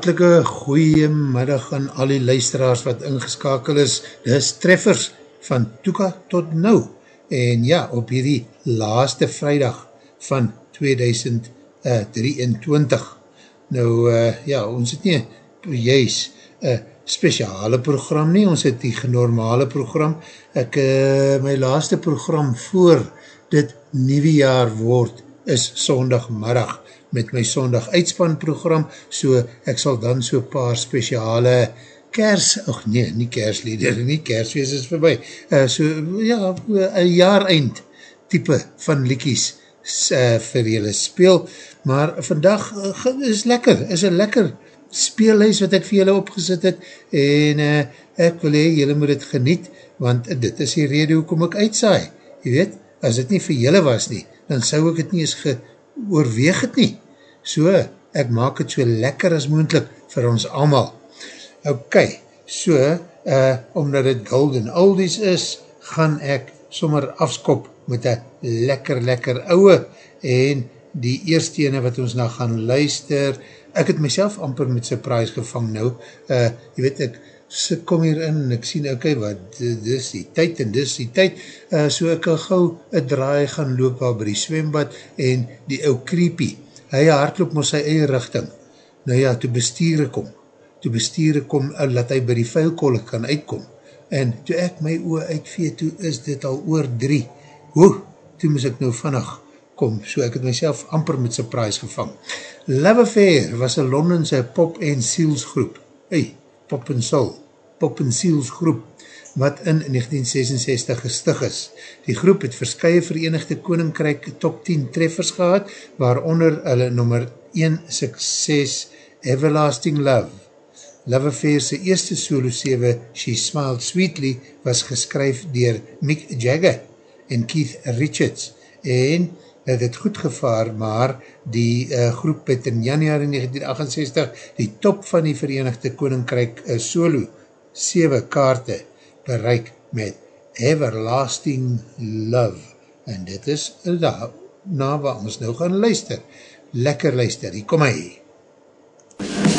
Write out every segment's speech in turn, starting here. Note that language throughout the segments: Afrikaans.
Hartelike goeie middag aan al die luisteraars wat ingeskakel is. Dis treffers van Toeka tot nou. En ja, op hierdie laaste vrijdag van 2023. Nou, uh, ja, ons het nie juist een speciale program nie, ons het die normale program. Ek, uh, my laaste program voor dit nieuwe jaar word, is sondagmiddag met my sondag uitspan program, so ek sal dan so paar speciale kers, ach nee, nie kerslieder, nie kersfeest is voorbij, uh, so ja, een jaar eind type van liekies uh, vir julle speel, maar vandag uh, is lekker, is een lekker speelhuis wat ek vir julle opgesit het, en uh, ek wil hee, julle moet het geniet, want dit is die rede hoekom ek uitsaai, jy weet, as het nie vir julle was nie, dan sou ek het nie eens geoorweeg het nie, so, ek maak het so lekker as moendlik vir ons allemaal. Ok, so, uh, omdat het golden oldies is, gaan ek sommer afskop met een lekker, lekker ouwe, en die eerste ene wat ons nou gaan luister, ek het myself amper met surprise gevang nou, uh, jy weet ek, so kom hier in en ek sien, ok, wat, dis die tyd en dis die tyd, uh, so ek kan gauw een draai gaan loop al by die zwembad en die ou creepy, hy hardloop maar sy eie richting, nou ja, toe bestuur kom, toe bestuur kom, uh, laat hy by die vuilkolle kan uitkom, en toe ek my oor uitvee, toe is dit al oor drie, hoe, toe moes ek nou vannig kom, so ek het myself amper met surprise gevang. Love Affair was een Londense pop en sielsgroep, hey, pop en soul, pop en sielsgroep, wat in 1966 gestig is. Die groep het verskye verenigde koninkryk top 10 treffers gehad, waaronder hulle nummer 1 sukses Everlasting Love. Love Affair's eerste solo 7, She Smiled Sweetly, was geskryf dier Mick Jagger en Keith Richards, en het het goed gevaar, maar die uh, groep het in januari 1968 die top van die Verenigde Koninkryk uh, solo 7 kaarte bereik met Everlasting Love. En dit is daar, na waar ons nou gaan luister. Lekker luister, hier kom hy. Hearts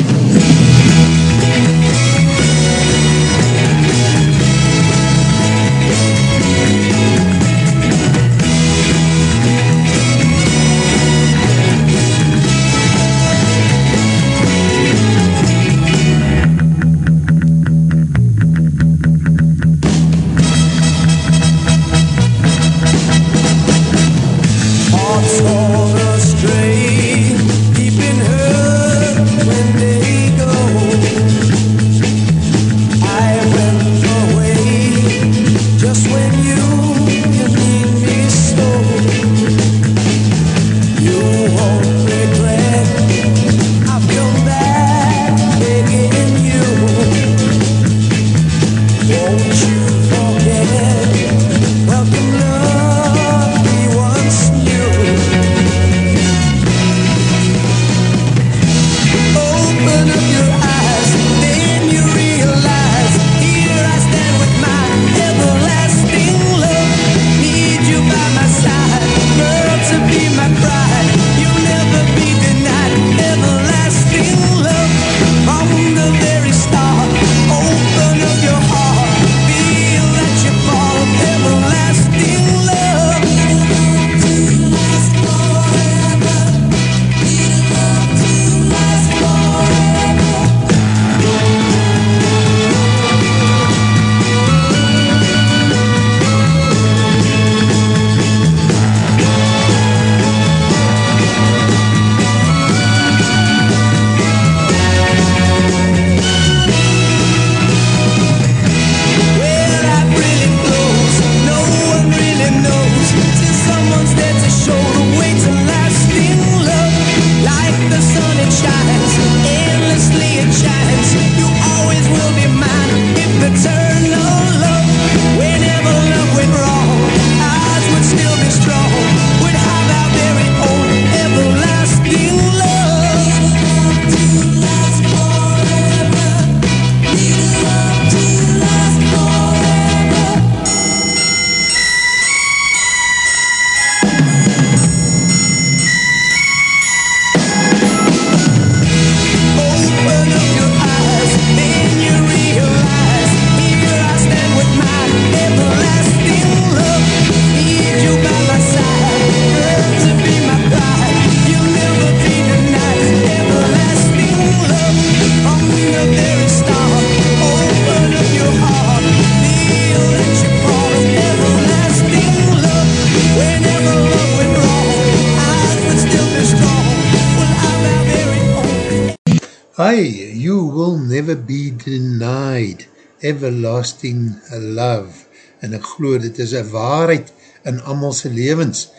everlasting love. En ek glo dit is een waarheid in amalse levens.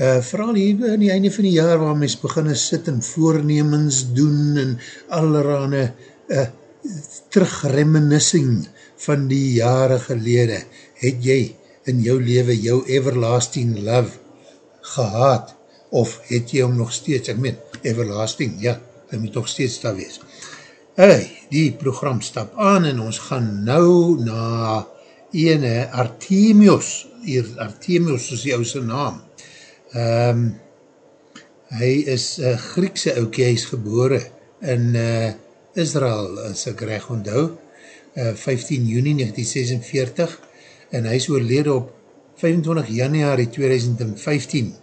Uh, vooral hier in die einde van die jaar waar mens beginne sit en voornemens doen en allerhande uh, terugreminiscing van die jare gelede. Het jy in jou leven jou everlasting love gehad of het jy hom nog steeds, ek meen, everlasting, ja, hy moet nog steeds daar wees. Hey, die program stap aan en ons gaan nou na ene Artemius, hier Artemius is die ouse naam. Um, hy is uh, Griekse oukie, hy is gebore in uh, Israel, as ek reg onthou, uh, 15 juni 1946, en hy is oorlede op 25 januari 2015.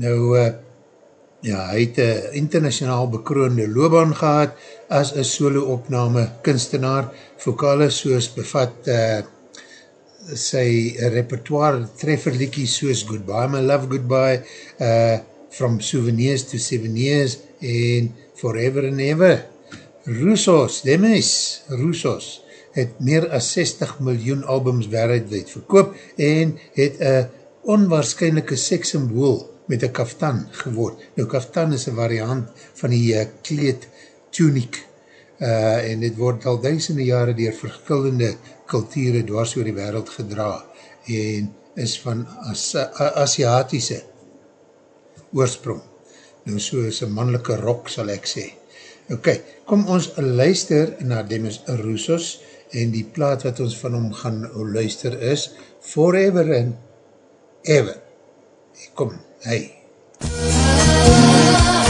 Nou, uh, ja, hy het een internationaal bekroonde loopbaan gehad as een solo opname kunstenaar. Vokale soos bevat uh, sy repertoire trefferlikies soos Goodbye My Love Goodbye, uh, From Souvenirs to Souvenirs en Forever and Ever. Roussos, Demis, Roussos, het meer as 60 miljoen albums wereldwijd verkoop en het een onwaarschijnlijke sekssymbool met een kaftan geword. Nou, kaftan is een variant van die uh, kleed tuniek uh, en dit word al duisende jare dier verskillende kulture dwars oor die wereld gedra en is van As Asiatische oorsprong. Nou so is een mannelike rok sal ek sê. Ok, kom ons luister na Demis Roussos en die plaat wat ons van hom gaan luister is Forever and Ever. Kom, hey. MUZIEK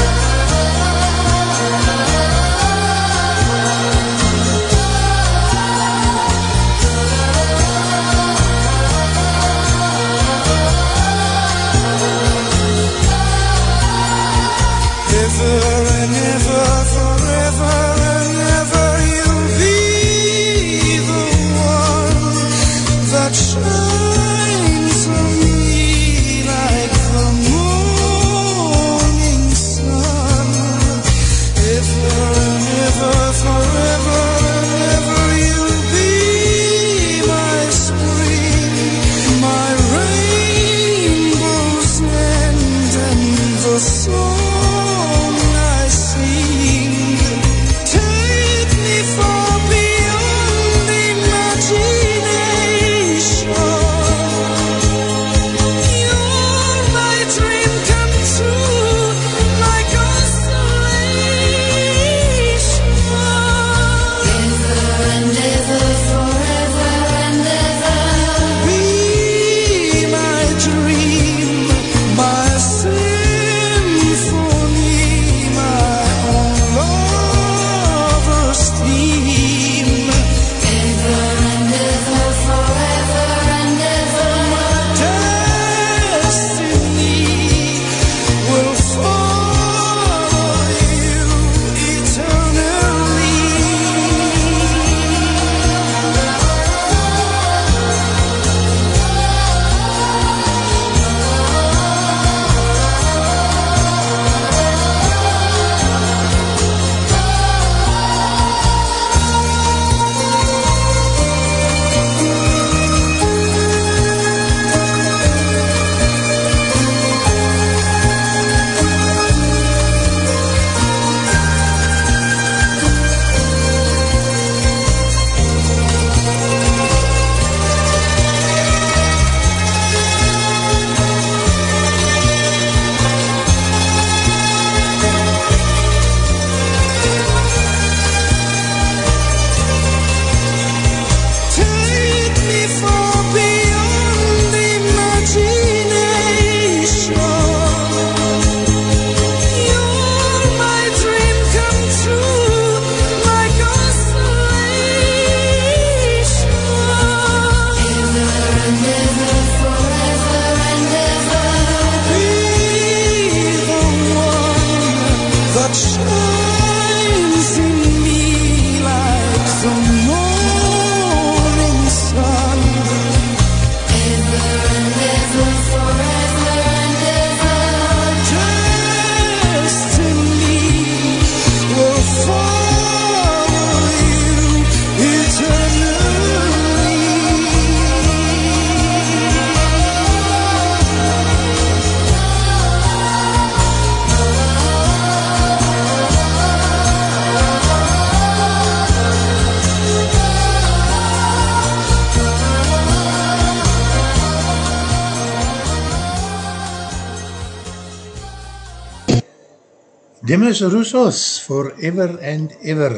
Demis Roussos, Forever and Ever.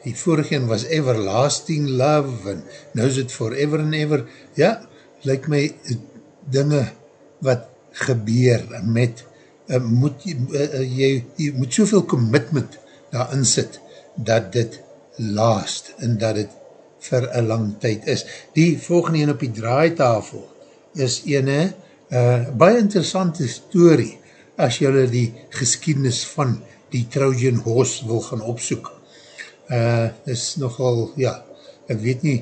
Die vorige een was Everlasting Love en nou is het Forever and Ever. Ja, lyk my dinge wat gebeur met, uh, moet, uh, jy, jy moet soveel commitment daarin sit, dat dit last en dat dit vir een lang tyd is. Die volgende een op die draaitafel is ene, uh, baie interessante story, as jylle die geskiednis van die Trojan Horse wil gaan opsoek. Uh, is nogal, ja, ek weet nie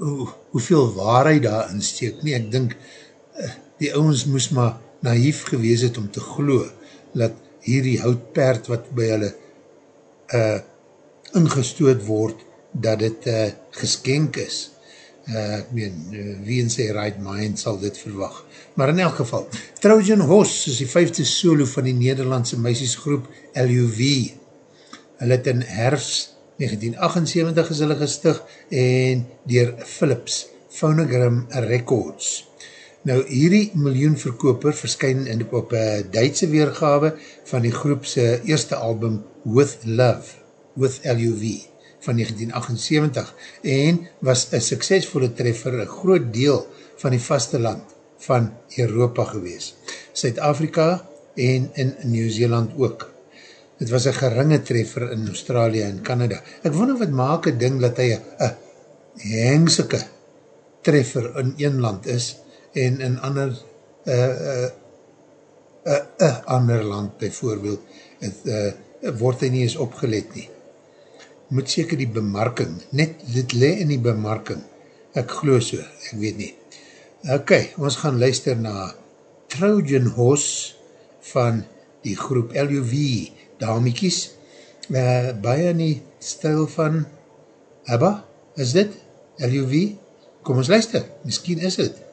hoe, hoeveel waarheid daar insteek nie, ek dink uh, die ouwens moes maar naïef gewees het om te glo, dat hierdie houtperd wat by hulle uh, ingestoot word, dat dit uh, geskenk is. Uh, ek meen, uh, wie in sy right mind sal dit verwag. Maar in elk geval, Trojan Hoss is die vijfde solo van die Nederlandse meisiesgroep LUV. Hulle het in herfst 1978 is hulle gestig en dier Philips Phonogram Records. Nou, hierdie miljoenverkoper verskyn in op een Duitse weergawe van die groepse eerste album With Love, With LUV van 1978 en was een suksesvolle treffer een groot deel van die vasteland van Europa gewees. Zuid-Afrika en in Nieuw-Zeeland ook. Het was een geringe treffer in Australië en Canada. Ek wonder wat maak een ding dat hy een hengsikke treffer in een land is en in ander een uh, uh, uh, ander land bijvoorbeeld het, uh, word hy nie eens opgelet nie moet seker die bemarking, net dit le in die bemarking, ek glo so, ek weet nie. Ok, ons gaan luister na Trojan Horse van die groep LUV, damiekies, uh, baie in die stijl van Abba, is dit? LUV? Kom ons luister, miskien is dit.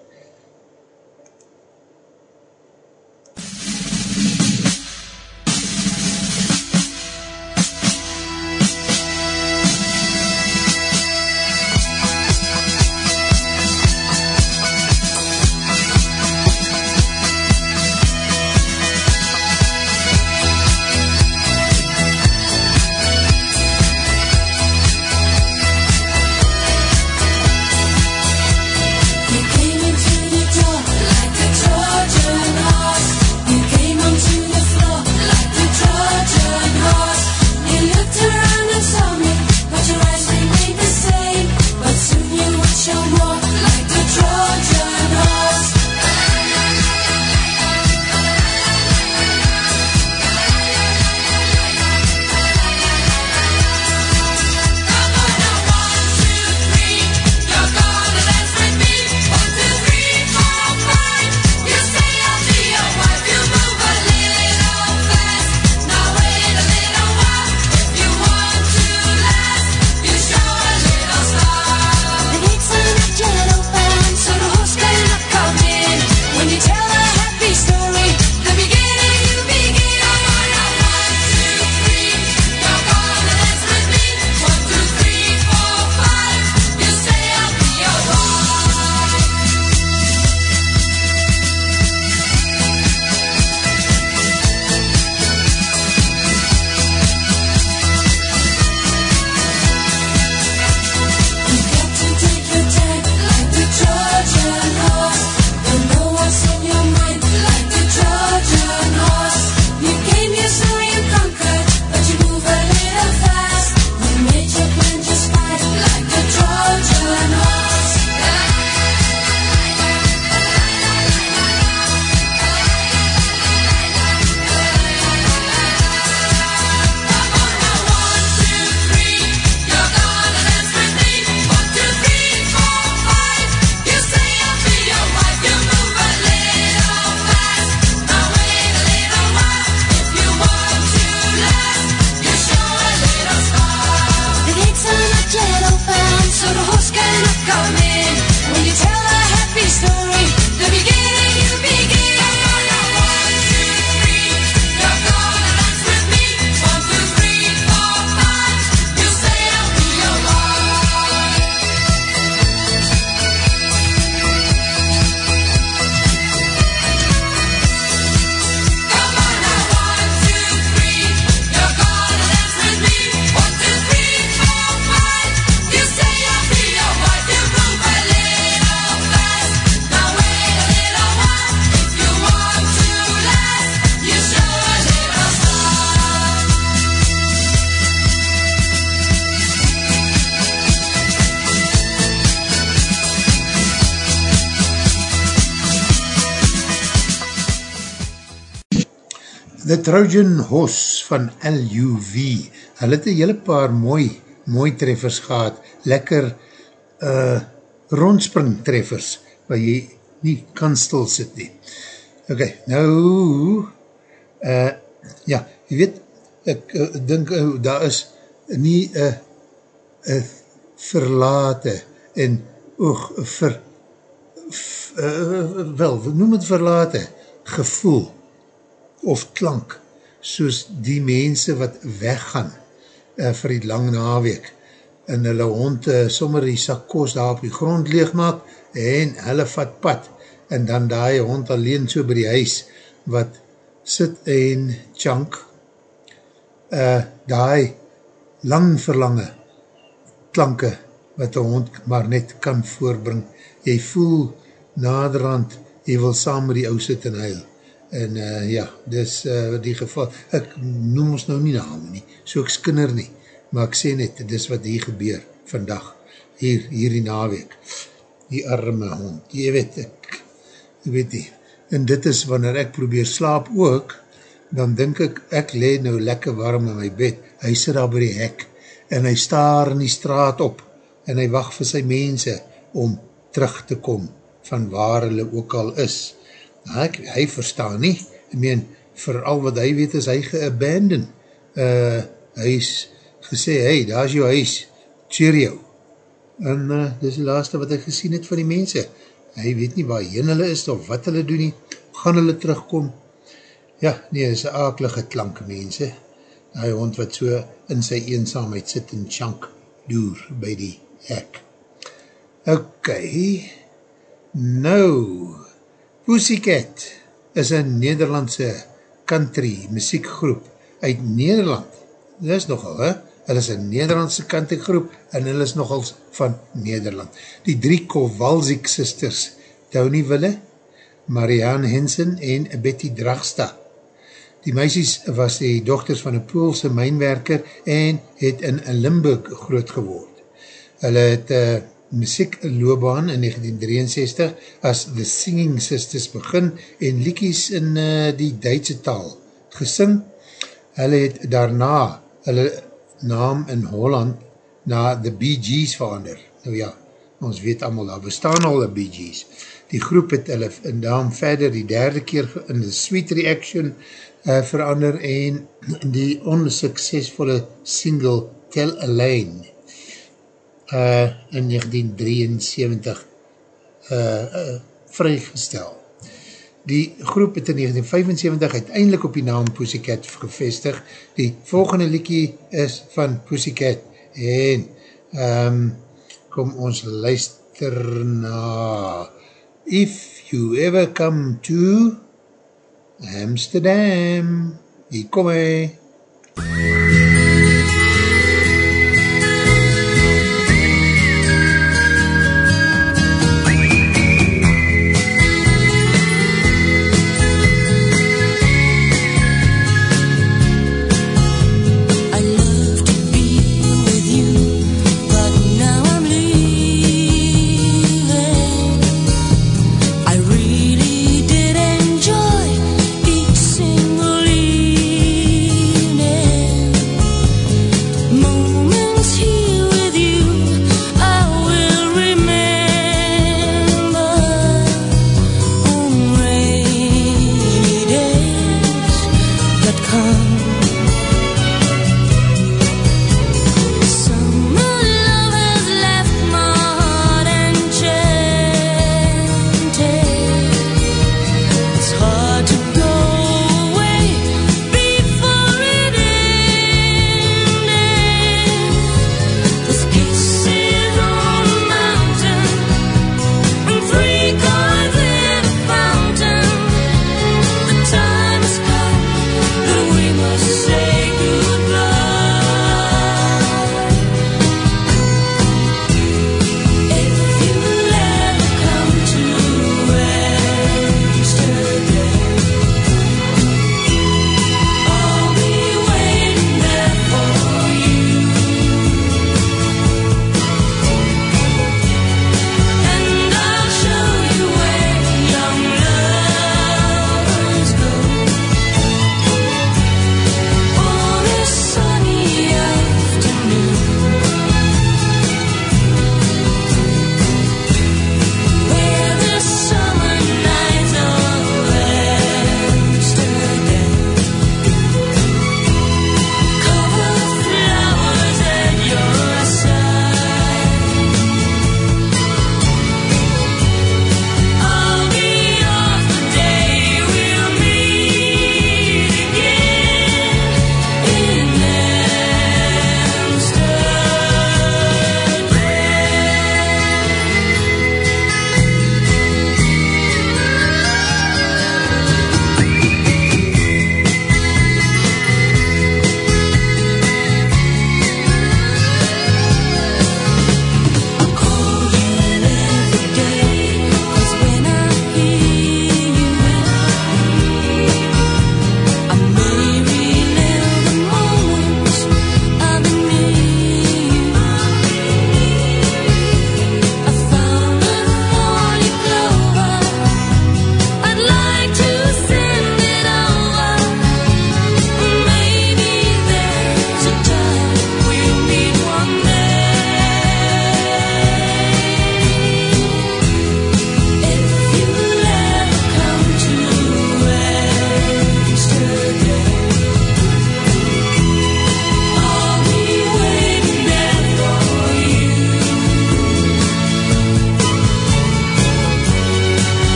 Horse van LUV. Hulle het een hele paar mooi, mooi treffers gehad. Lekker uh, rondspring treffers, waar jy nie kan stil sit nie. Ok, nou, uh, ja, jy weet, ek uh, dink, uh, daar is nie een uh, verlate en oog ver, uh, wel, noem het verlate, gevoel of klank, soos die mense wat weggaan uh, vir die lang naweek en hulle hond uh, sommer die sakkos daar op die grond leegmaak en hulle vat pad en dan die hond alleen so by die huis wat sit en chunk uh, die lang verlange klanke wat die hond maar net kan voorbring. Jy voel naderhand, jy wil saam met die ou sit en huil. En uh, ja, dis uh, die geval. Ek noem ons nou nie naam nie, so ek skinner nie. Maar ek sê net, dis wat hier gebeur vandag, hier, hier die naweek. Die arme hond, jy weet ek, jy weet nie. En dit is wanneer ek probeer slaap ook, dan denk ek, ek le nou lekker warm in my bed, hy sit daar by die hek, en hy staar in die straat op, en hy wacht vir sy mense, om terug te kom, van waar hulle ook al is. Nou, ek, hy verstaan nie, ek meen, vir al wat hy weet is hy geabandon. Uh, hy is gesê, hey, daar is jou huis, cheerio. En uh, dis die laatste wat ek gesien het van die mense. Hy weet nie waar heen hulle is, of wat hulle doen nie, gaan hulle terugkom. Ja, nee, is een akelige klank, mense. Hy hond wat so in sy eenzaamheid sit en chunk door by die hek. Ok, nou, Pussycat is een Nederlandse country muziekgroep uit Nederland. Dit is nogal, hè? Hulle is een Nederlandse country groep en hulle is nogal van Nederland. Die drie Kowalzik sisters, Tony Wille, Marianne Hensen en Betty Dragsta. Die meisies was die dochters van een Poolse mijnwerker en het in Limburg groot geword. Hulle het uh, muziek loopbaan in 1963 as The Singing Sisters begin en liekies in uh, die Duitse taal gesing. Hulle het daarna hulle naam in Holland na The Bee Gees verander. Nou ja, ons weet allemaal, daar bestaan al The Bee Gees. Die groep het hulle in naam verder die derde keer in The Sweet Reaction uh, verander en die onsuccesvolle single Tell Elaine uh, in 1973 uh, uh, vrygestel. Die groep het in 1975 uiteindelik op die naam Pussycat gevestig. Die volgende liekie is van Pussycat en um, kom ons luister na If You Ever Come To Amsterdam Hier kom hy MUZIEK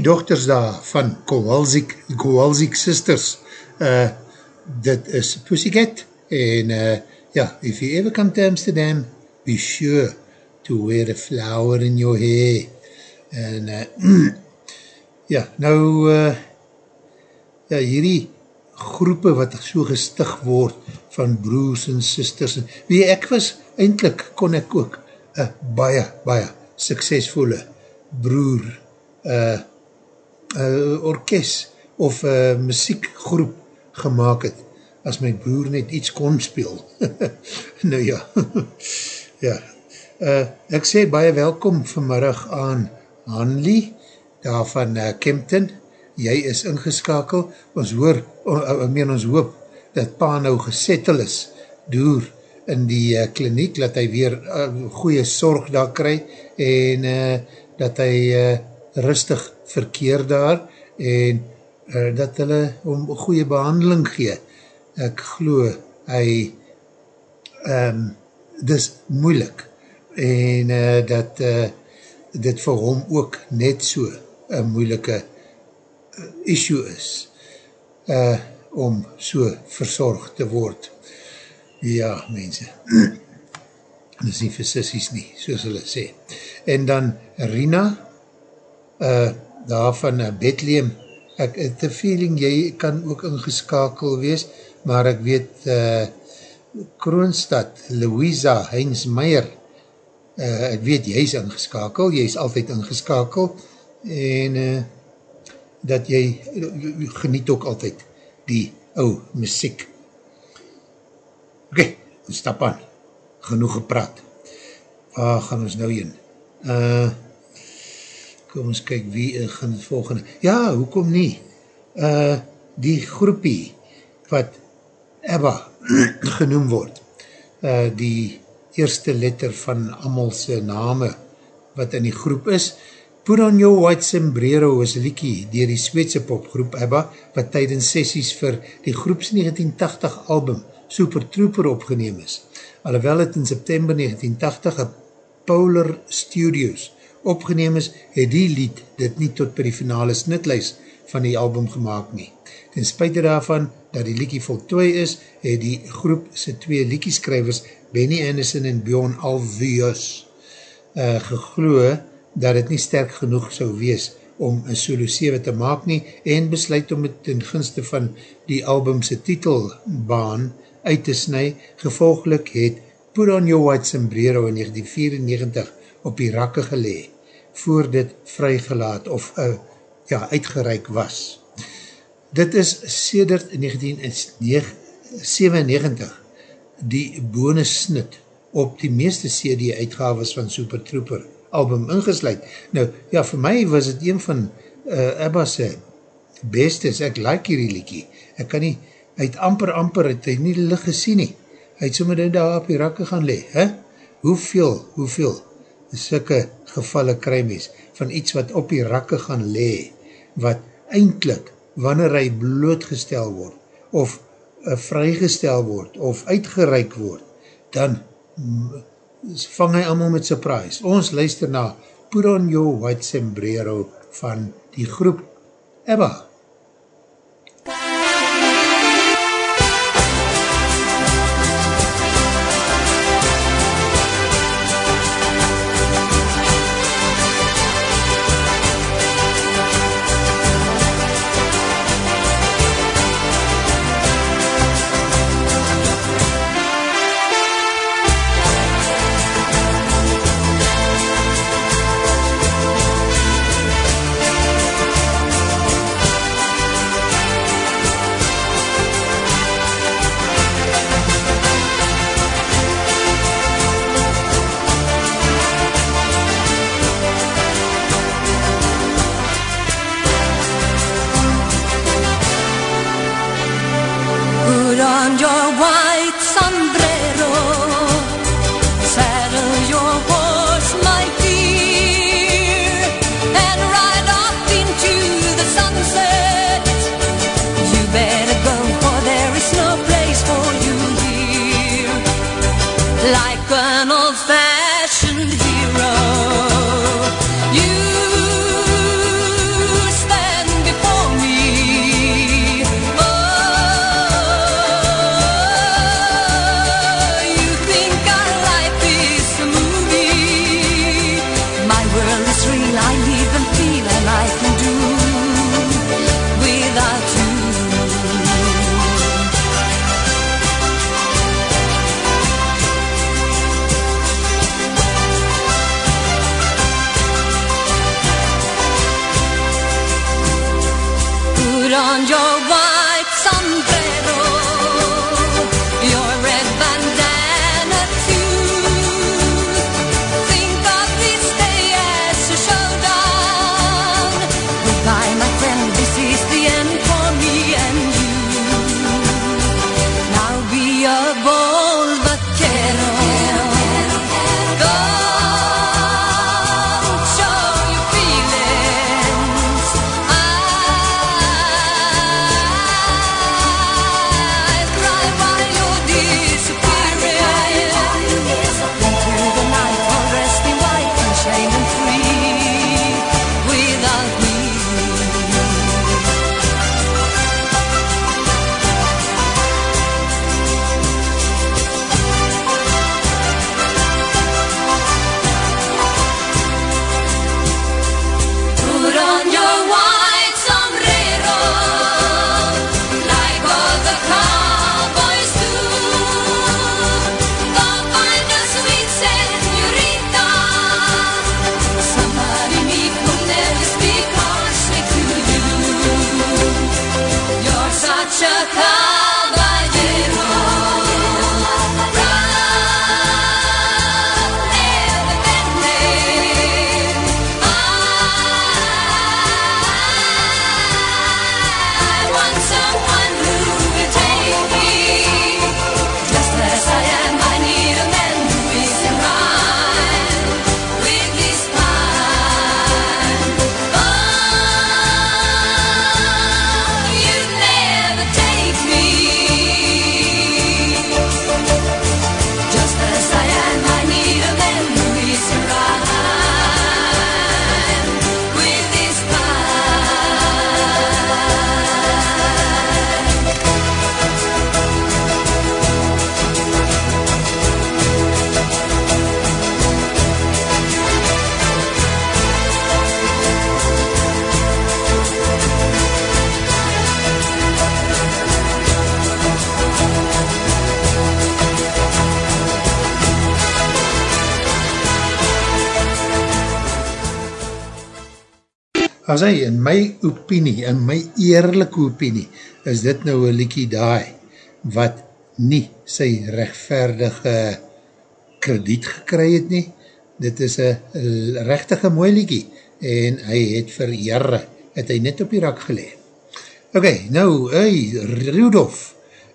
die dochters daar van Kowalzik, Kowalzik Sisters, uh, dit is Pussycat, en uh, ja, if you ever come to Amsterdam, be sure to wear a flower in your hair. En uh, ja, nou uh, ja, hierdie groepe wat so gestig word van broers en sisters, wie ek was, eindelijk kon ek ook een baie, baie suksesvolle broer uh, uh, orkest of uh, muziekgroep gemaakt het, as my broer net iets kon speel. nou ja, ja. Uh, ek sê baie welkom vanmiddag aan Hanley, daar van uh, Kempton, jy is ingeskakel, ons hoor, uh, meen ons hoop, dat pa nou gesettel is, door in die uh, kliniek, dat hy weer uh, goeie sorg daar kry, en uh, dat hy uh, rustig verkeer daar, en uh, dat hulle om goeie behandeling gee. Ek glo, hy, um, dis moeilik, en uh, dat uh, dit vir hom ook net so een moeilike issue is uh, om so verzorgd te word. Ja, mense. Dit is nie vir sissies nie, soos hulle sê. En dan Rina, uh, daar van uh, Bethlehem, ek het een feeling, jy kan ook ingeskakel wees, maar ek weet, uh, Kroonstad, Louisa Heinz Meyer, uh, ek weet, jy is ingeskakel, jy is altyd ingeskakel, en uh, dat jy, geniet ook altyd die ou muziek. Ok, stap aan. Genoeg gepraat. Waar gaan ons nou heen? Uh, kom ons kyk wie uh, gaan het volgende. Ja, hoekom nie? Uh, die groepie wat Ebba genoem word. Uh, die eerste letter van amalse name wat in die groep is, Put on Your White Sombrero is liekie dier die Sweedse popgroep ABBA wat tydens sessies vir die groeps 1980 album Super Trooper opgeneem is. Alhoewel het in September 1980 een Polar Studios opgeneem is, het die lied dit nie tot per die finale snitlijs van die album gemaakt nie. Ten spuite daarvan dat die liekie voltooi is, het die groep sy twee liekieskrywers Benny Anderson en Bjorn Alvius uh, gegloe dat het nie sterk genoeg sou wees om een solo 7 te maak nie en besluit om het ten gunste van die albumse titelbaan uit te snu. Gevolglik het Put on Your White Sombrero in 1994 op die rakke gelee voor dit vrygelaat of uh, ja, uitgereik was. Dit is sedert 1997 die bonus snit op die meeste CD uitgaves van Super Trooper album ingesluid. Nou, ja, vir my was het een van uh, Abba's bestes, ek like hierdie liekie. Ek kan nie, hy het amper, amper, het hy nie licht gesien nie. Hy het sommer daar op die rakke gaan le. He? Hoeveel, hoeveel, sikke gevalle kruimies, van iets wat op die rakke gaan le, wat eindelijk, wanneer hy blootgestel word, of uh, vrygestel word, of uitgereik word, dan vang hy allemaal met surprise. Ons luister na Put on your white sombrero van die groep Ebba. As hy, in my opinie, in my eerlijke opinie, is dit nou een liekie daai, wat nie sy rechtvaardige krediet gekry het nie. Dit is een rechtige mooi liekie, en hy het vir jare, het hy net op die rak geleg. Ok, nou, hey, Rudolf,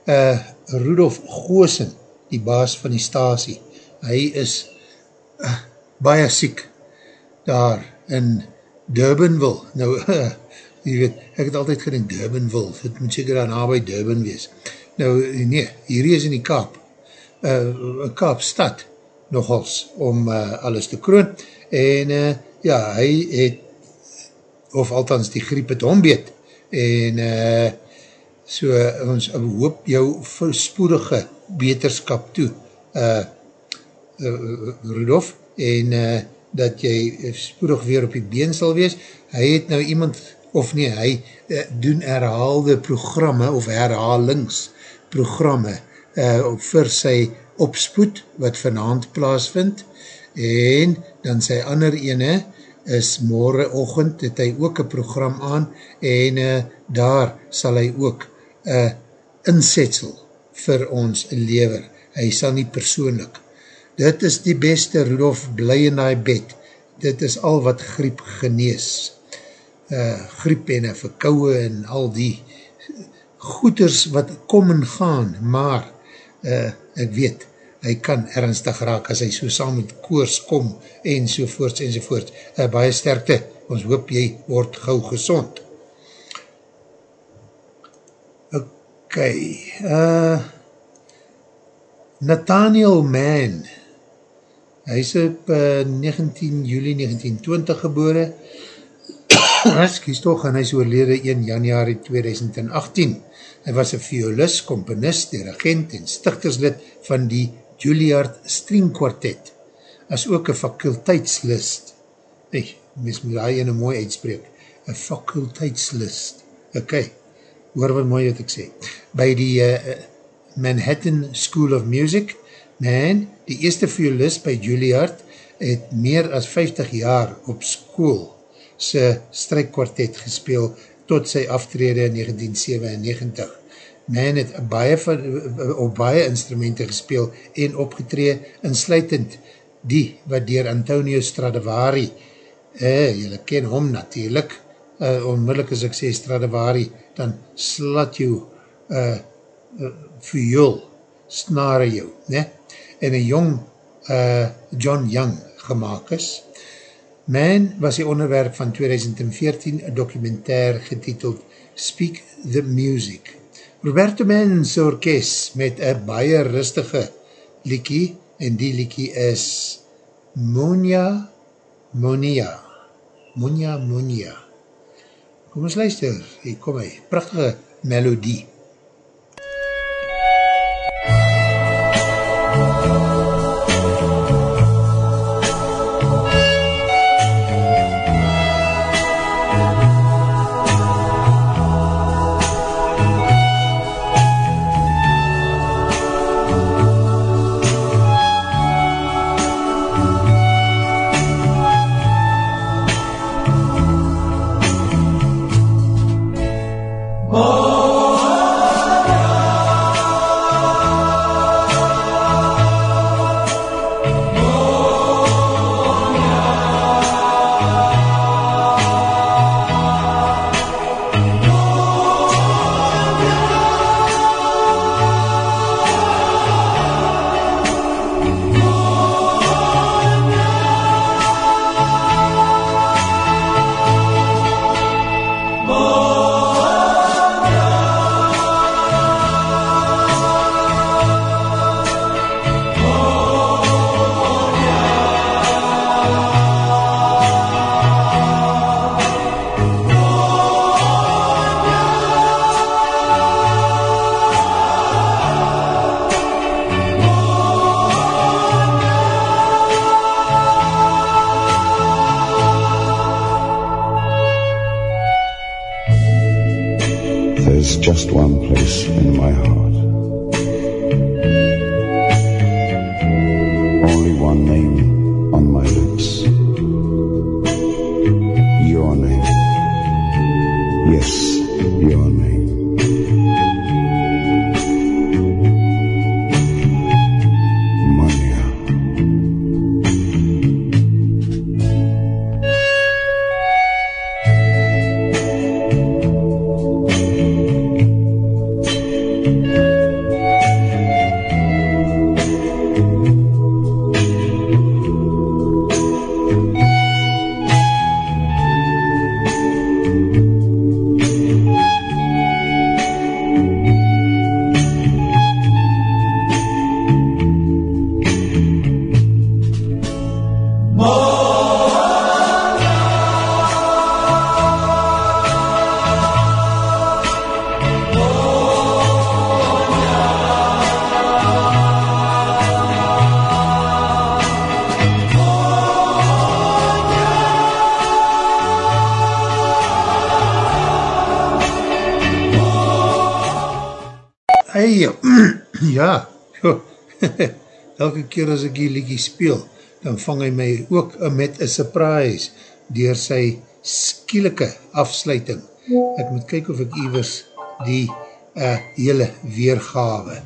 uh, Rudolf Goosen, die baas van die stasie, hy is uh, baie siek daar in Durbanville. Nou, uh, jy weet, ek het altyd gedink Durbanville, het moet seker daar na by Durban wees. Nou, nee, hier is in die Kaap, uh, Kaapstad, nogals, om uh, alles te kroon, en uh, ja, hy het, of althans die griep het ombeet, en uh, so, ons hoop jou spoedige beterskap toe, uh, uh, Rudolf, en uh, dat jy spoedig weer op die been sal wees. Hy het nou iemand, of nee, hy uh, doen herhaalde programme, of herhalingsprogramme, uh, vir sy opspoed, wat vanavond plaasvind, en dan sy ander ene, is morgenochtend, het hy ook een program aan, en uh, daar sal hy ook uh, insetsel vir ons lever. Hy sal nie persoonlik dit is die beste Rudolf bly in die bed, dit is al wat griep genees, uh, griep en verkouwe en al die goeders wat kom en gaan, maar uh, ek weet, hy kan ernstig raak as hy so saam met koers kom en sovoorts en sovoorts, uh, baie sterkte, ons hoop jy word gauw gezond. Ok, uh, Nathaniel Mann, Hy is op uh, 19 juli 1920 gebore, excuse toch, en hy is oorlede 1 januari 2018. Hy was een violist, komponist, dirigent en stichterslid van die Juilliard String Quartet, as ook een fakulteitslist. Hey, mis moet hy ene mooi uitspreek. Een fakulteitslist. Ok, hoor wat mooi wat ek sê. By die uh, Manhattan School of Music, Man, die eerste violist by Juilliard, het meer as 50 jaar op school sy strijkkwartet gespeel tot sy aftrede in 1997. Man het baie op baie instrumenten gespeel en opgetree, insluitend die wat dier Antonio Stradivari, eh, jylle ken hom natuurlijk, uh, onmiddellik as ek sê Stradivari, dan slat jou uh, uh, viool Snario, ne? En een jong uh, John Young gemaakt is. Man was die onderwerp van 2014 een documentaire getiteld Speak the Music. Roberto Mans orkest met een baie rustige liekie en die liekie is Monia Monia Monia Monia Kom ons luister, hier kom hy, prachtige melodie. Elke keer as ek die liedjie speel, dan vang hy my ook met een surprise dier sy skielike afsluiting. Ek moet kyk of ek iwers die uh, hele weergawe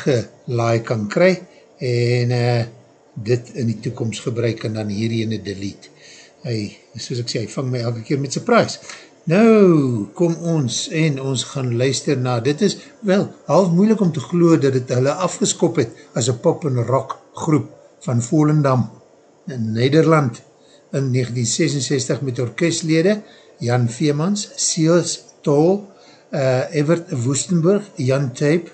gelaai kan kry en uh, dit in die toekomst gebruik en dan hierdie ene delete. Hy, soos ek sê, hy vang my elke keer met surprise. Nou, kom ons en ons gaan luister na, dit is wel half moeilik om te glo dat het hulle afgeskop het as een pop en rock groep van Volendam in Nederland in 1966 met orkestlede Jan Veemans, Seals Tol, uh, Evert Woestenburg, Jan Tape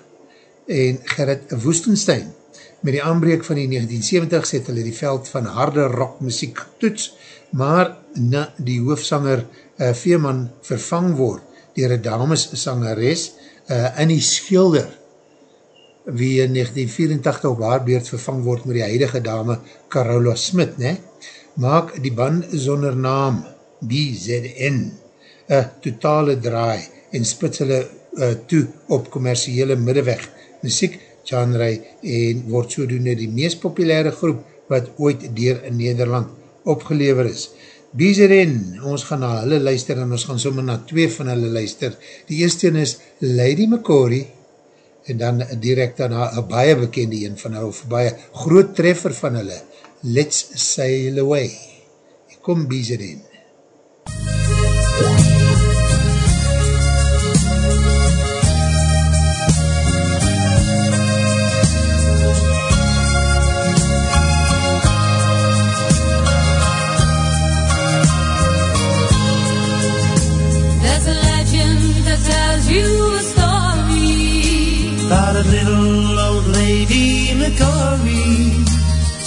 en Gerrit Woestenstein. Met die aanbreek van die 1970s het hulle die veld van harde rockmuziek getoets, maar na die hoofsanger uh, Veeman vervang word dier een damessangeres uh, Annie Schilder, wie in 1984 op haar beurt vervang word met die huidige dame Carola Smit, ne? maak die band zonder naam BZN een totale draai en spits hulle uh, toe op commerciële middeweg muziek genre en word sodoende die meest populaire groep wat ooit dier in Nederland opgelever is. BZN, ons gaan na hulle luister en ons gaan sommer na twee van hulle luister. Die eerste is Lady McCory en dan direct daarna een baie bekende een van hulle, of baie groot treffer van hulle, Let's Sail Away. Kom BZN. little old lady McCurry.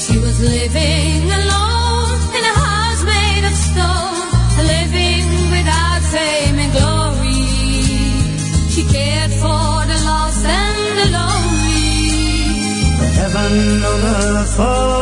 She was living alone in a house made of stone, living without fame and glory. She cared for the lost and the lonely. Heaven on earth for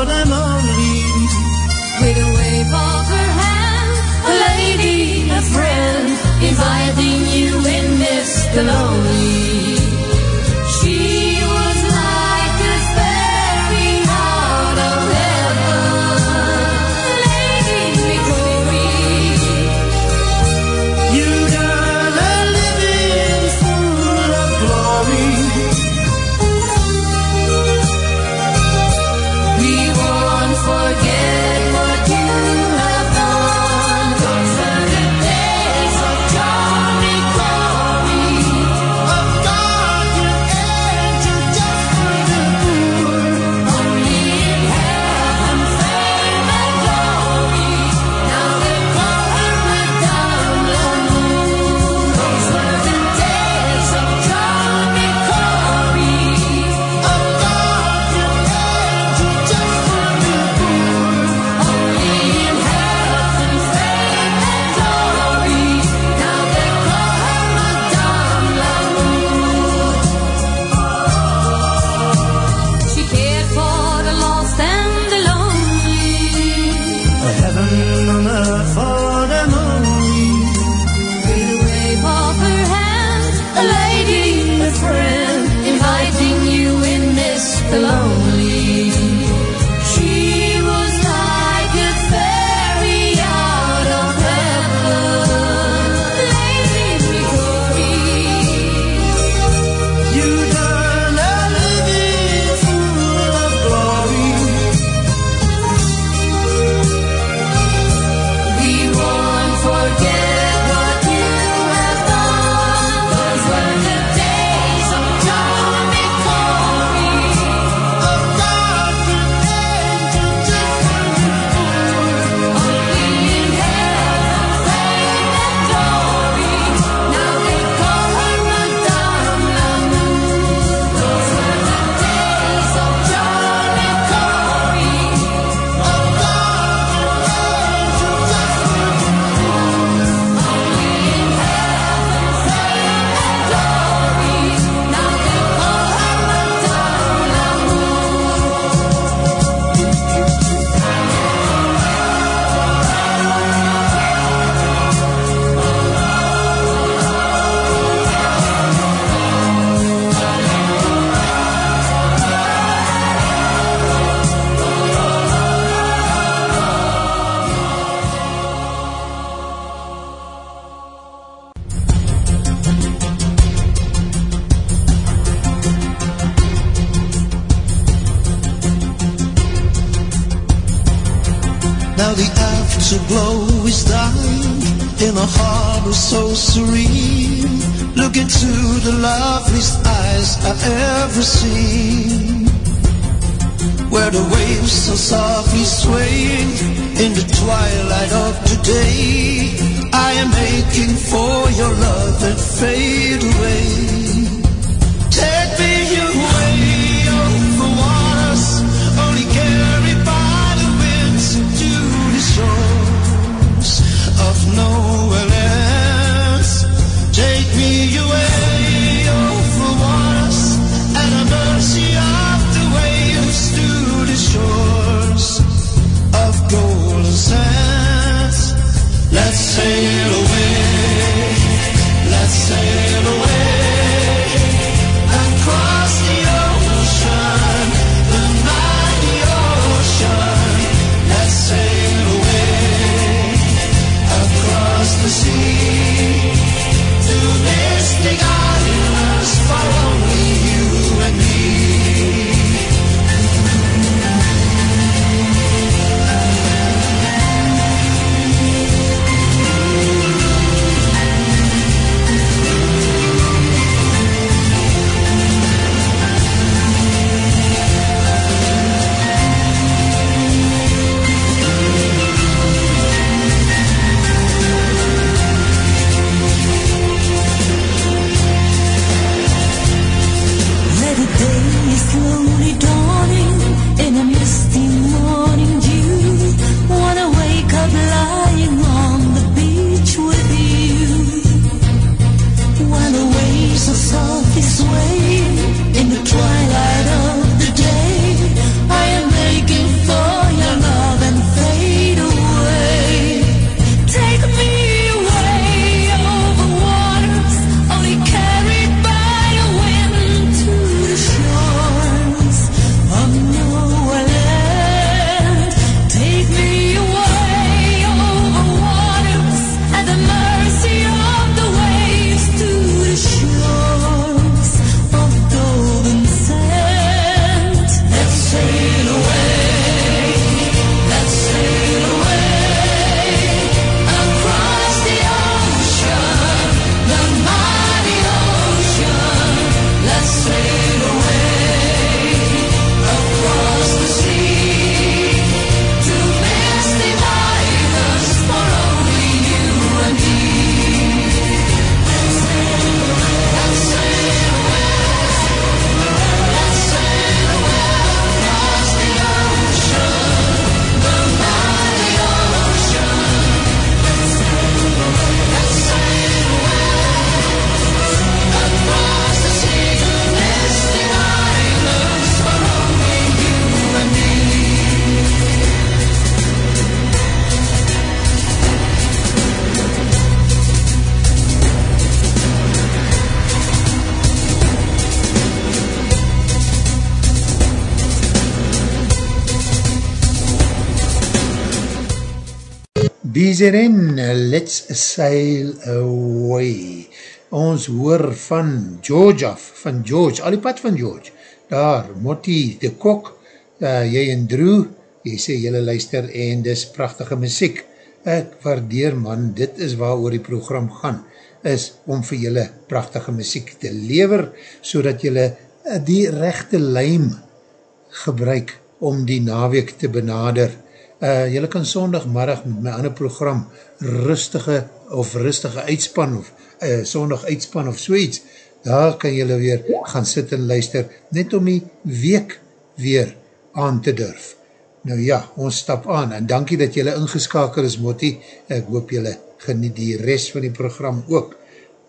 sail away. Ons hoor van George af, van George, al die pad van George. Daar, Motti, de kok, uh, jy en Drew, jy sê jylle luister en dis prachtige muziek. Ek waardeer man, dit is waar oor die program gaan, is om vir jylle prachtige muziek te lever, so dat jylle uh, die rechte lijm gebruik om die naweek te benader. Uh, jylle kan sondagmiddag met my ander program rustige of rustige uitspan of uh, sondag uitspan of soeits, daar kan jylle weer gaan sit en luister, net om die week weer aan te durf. Nou ja, ons stap aan, en dankie dat jylle ingeskakel is, Motti, ek hoop jylle geniet die rest van die program ook.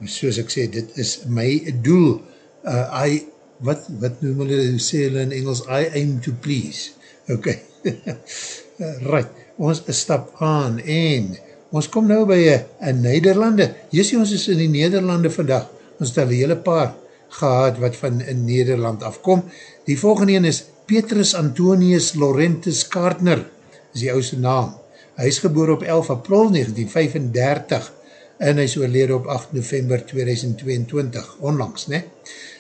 Soos ek sê, dit is my doel, uh, I, wat, wat noem hulle, sê hulle in Engels, I aim to please. Ok, right, ons stap aan, en ons kom nou by een Nederlande, jy ons is in die Nederlande vandag, ons het al hele paar gehad wat van in Nederland afkom, die volgende een is Petrus Antonius Laurentus Kartner, is die ouse naam, hy is geboor op 11 april 1935, en hy is oorlede op 8 november 2022, onlangs, ne?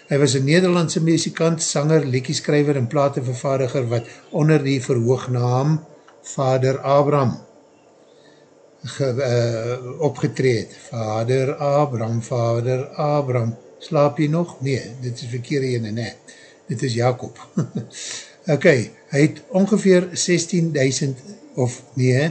Hy was een Nederlandse muzikant, sanger, lekkieskrijver en platenvervaardiger wat onder die verhoognaam Vader Abraham ge, uh, opgetreed. Vader Abraham, Vader Abraham. Slaap jy nog? Nee, dit is verkeerde ene, nee. Dit is Jacob. ok, hy het ongeveer 16.000 of nee,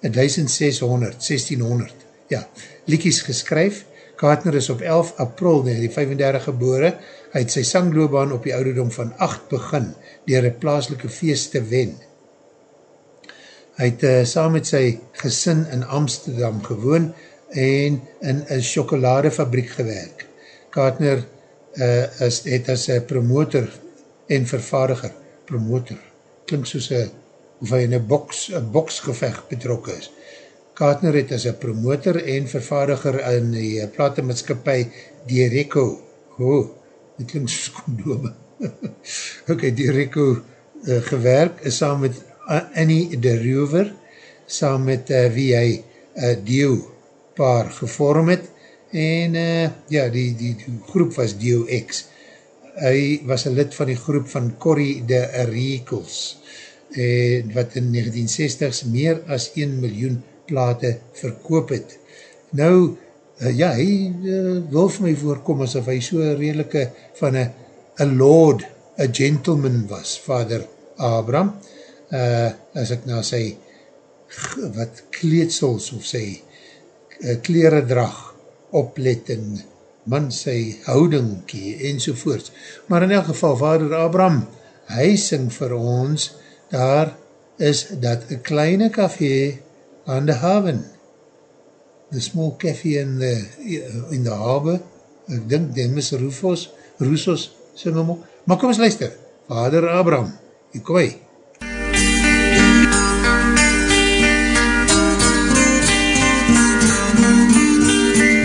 1600, 1600, ja, liekies geskryf. Kartner is op 11 april 1935 gebore. Hy het sy sangloobaan op die ouderdom van 8 begin, dier een plaaslike feest te wen. Hy het uh, saam met sy gesin in Amsterdam gewoon en in een chocoladefabriek gewerk. Kartner uh, is, het as een promotor en vervaardiger, promotor, klink soos een, of hy in een box, een boxgevecht betrokken is. Kartner het as een promotor en vervaardiger in die platenmaatskapie Direco, oh, dit klink soos kondome, ok, Direco uh, gewerk, is saam met Annie de Rover, saam met uh, wie hy uh, Dio paar gevorm het, en uh, ja, die, die, die groep was Dio X. Hy was een lid van die groep van Corrie de Rekels, en wat in 1960s meer as 1 miljoen plate verkoop het. Nou, uh, ja, hy uh, wil vir my voorkom asof hy so redelike van een lord, een gentleman was, vader Abraham, uh, as ek na sy wat kleedsels of sy uh, kleredrag oplet en man sy houdingkie en sovoorts. Maar in elk geval, vader Abraham, hy sing vir ons, daar is dat een kleine café aan de haven. The small café in the, in the haven, ek dink Demis Roussos, Roussos, sing hom op. Maar kom ons luister, vader Abraham, hier kom hy.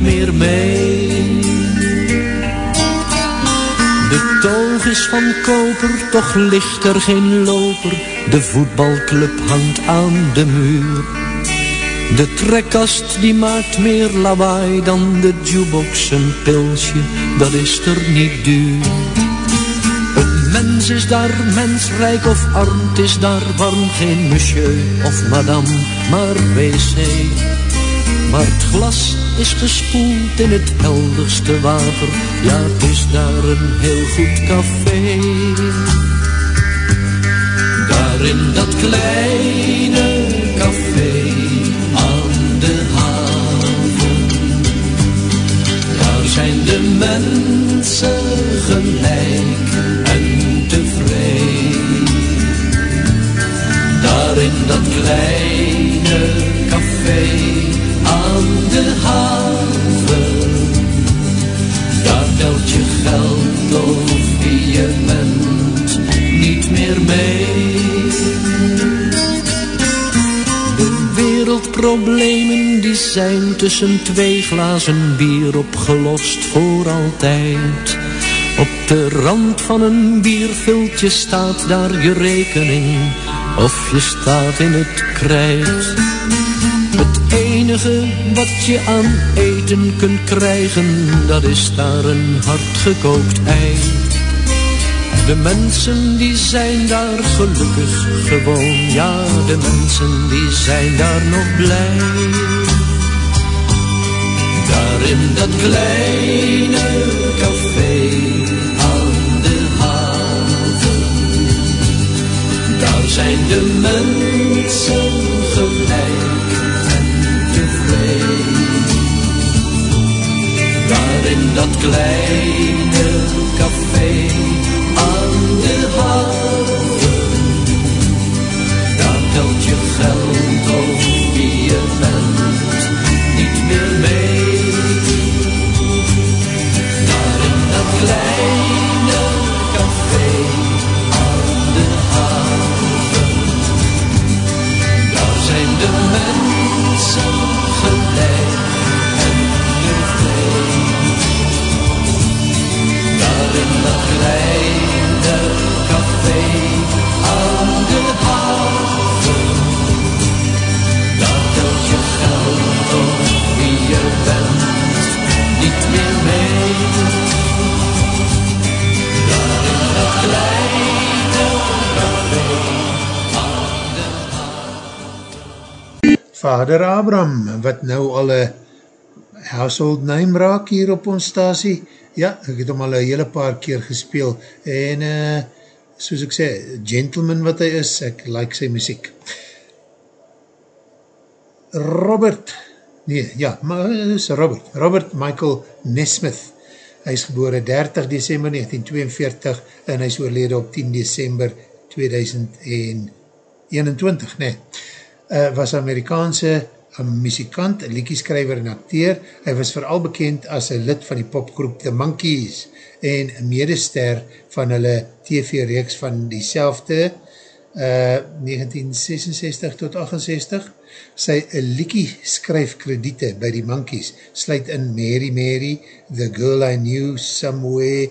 meer mee. De toog is van koper, toch ligt er geen loper. De voetbalclub hangt aan de muur. De trekkast die maakt meer lawaai dan de jukebox. Een pilsje, dat is er niet duur Niets is daar mens, rijk of arm, het is daar warm, geen monsieur of madame, maar wc. Maar het glas is gespoeld in het helderste water, ja, het is daar een heel goed café. Daar in dat kleine café aan de haven, daar zijn de mensen gelijk en tevreden. Daar in dat kleine café aan de haven, daar telt je geld of je bent niet meer mee. De wereldproblemen die zijn tussen twee glazen bier opgelost voor altijd. Op de rand van een bierviltje staat daar je rekening of je staat in het krijt. Enige wat je aan eten kunt krijgen, dat is daar een hardgekookt ei. De mensen die zijn daar gelukkig gewoon, ja de mensen die zijn daar nog blij. Daar in dat kleine café aan de haven, daar zijn de mensen dat kleine café Vader Abraham, wat nou al een household name raak hier op ons stasie. Ja, ek het hom al een hele paar keer gespeel en uh, soos ek sê, gentleman wat hy is, ek like sy muziek. Robert, nee, ja, maar is Robert, Robert Michael Nesmith, hy is gebore 30 december 1942 en hy is oorlede op 10 december 2021, nee, uh, was Amerikaanse een muzikant, een liekieskrijver en acteur. Hy was vooral bekend as een lid van die popgroep The Monkees en medester van hulle TV-reeks van die selfde uh, 1966 tot 68. Sy liekie skryfkrediete by die Monkees sluit in Mary Mary, The Girl I Knew Somewhere,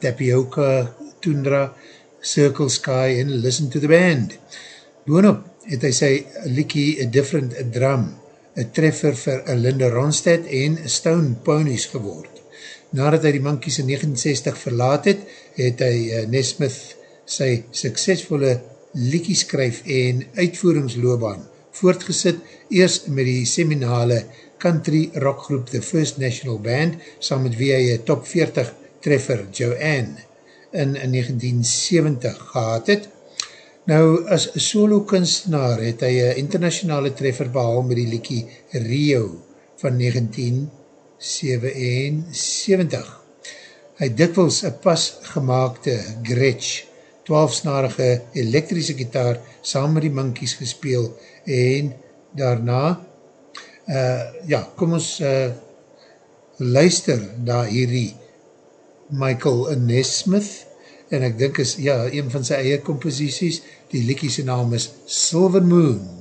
Tapioca Tundra, Circle Sky en Listen to the Band. Boonop het hy sy liekie A Different Drum, een treffer vir Linda Ronstadt en Stone Ponies geword. Nadat hy die Monkees in 1960 verlaat het, het hy uh, Nesmith sy suksesvolle liekieskryf en uitvoeringsloobaan voortgesit, eers met die seminale country rockgroep The First National Band, saam met wie hy een top 40 treffer Joanne in, in 1970 gehad het, Nou, as solo kunstenaar het hy een internationale treffer behaal met die liekie Rio van 1977. Hy dikwels een pas gemaakte Gretsch, 12-snarige elektrische gitaar saam met die monkeys gespeel en daarna uh, ja, kom ons uh, luister na hierdie Michael Nesmith en ek dink is, ja, een van sy eie composities, die liekie sy naam is Silver Moon.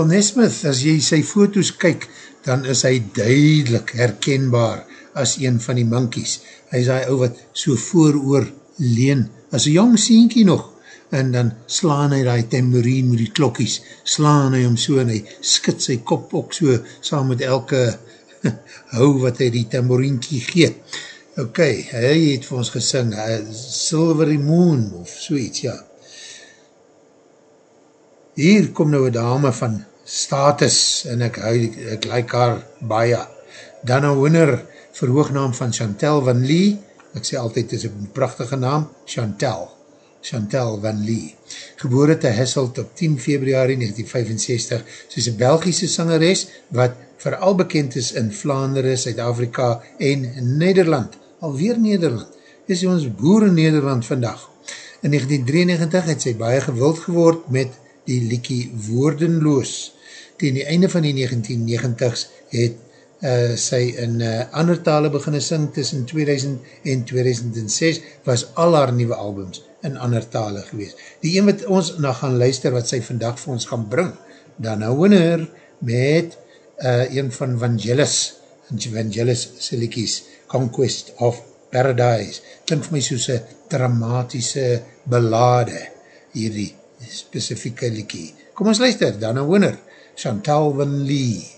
Michael Nesmith, as jy sy foto's kyk, dan is hy duidelik herkenbaar as een van die monkeys. Hy is hy ou wat so vooroor leen, as een jong sienkie nog, en dan slaan hy die tambourine met die klokkies, slaan hy hom so en hy skit sy kop ook so, saam met elke hou wat hy die tambourinekie gee. Ok, hy het vir ons gesing, Silvery Moon, of soeits, ja. Hier kom nou een dame van status en ek, ek, like haar baie. Dana Winner, verhoognaam van Chantal Van Lee, ek sê altyd, is een prachtige naam, Chantal, Chantal Van Lee. Geboore te Hasselt op 10 februari 1965, sy is een Belgische sangeres, wat vooral bekend is in Vlaanderen, Zuid-Afrika en Nederland, alweer Nederland, is ons boere Nederland vandag. In 1993 het sy baie gewild geword met die liekie Woordenloos. Tegen die einde van die 1990s het uh, sy in uh, ander tale beginne sing tussen 2000 en 2006 was al haar nieuwe albums in ander tale gewees. Die een wat ons na gaan luister wat sy vandag vir ons gaan bring, Dana Winner met uh, een van Vangelis, Vangelis sy liekies, Conquest of Paradise. Klink vir my soos een dramatische belade hierdie specifieke liekie. Kom ons luister, Dana Winner, Chantal Van Lee.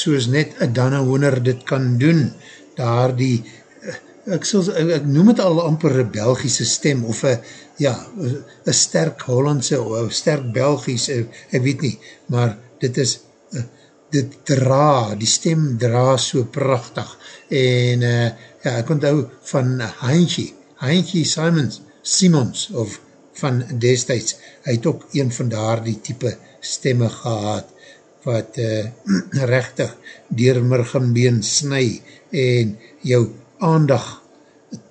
Soos net een Danne Hoener dit kan doen, daar die, ek, sal, ek, ek noem het al amper een Belgische stem, of een, ja, een sterk Hollandse, of een sterk Belgisch, ek, ek weet nie, maar dit is, dit dra, die stem dra so prachtig, en uh, ja, ek onthou van Heintje, Heintje Simons, Simons, of van destijds, hy het ook een van daar die type stemme gehad, wat uh, rechtig dier murgenbeen sny en jou aandag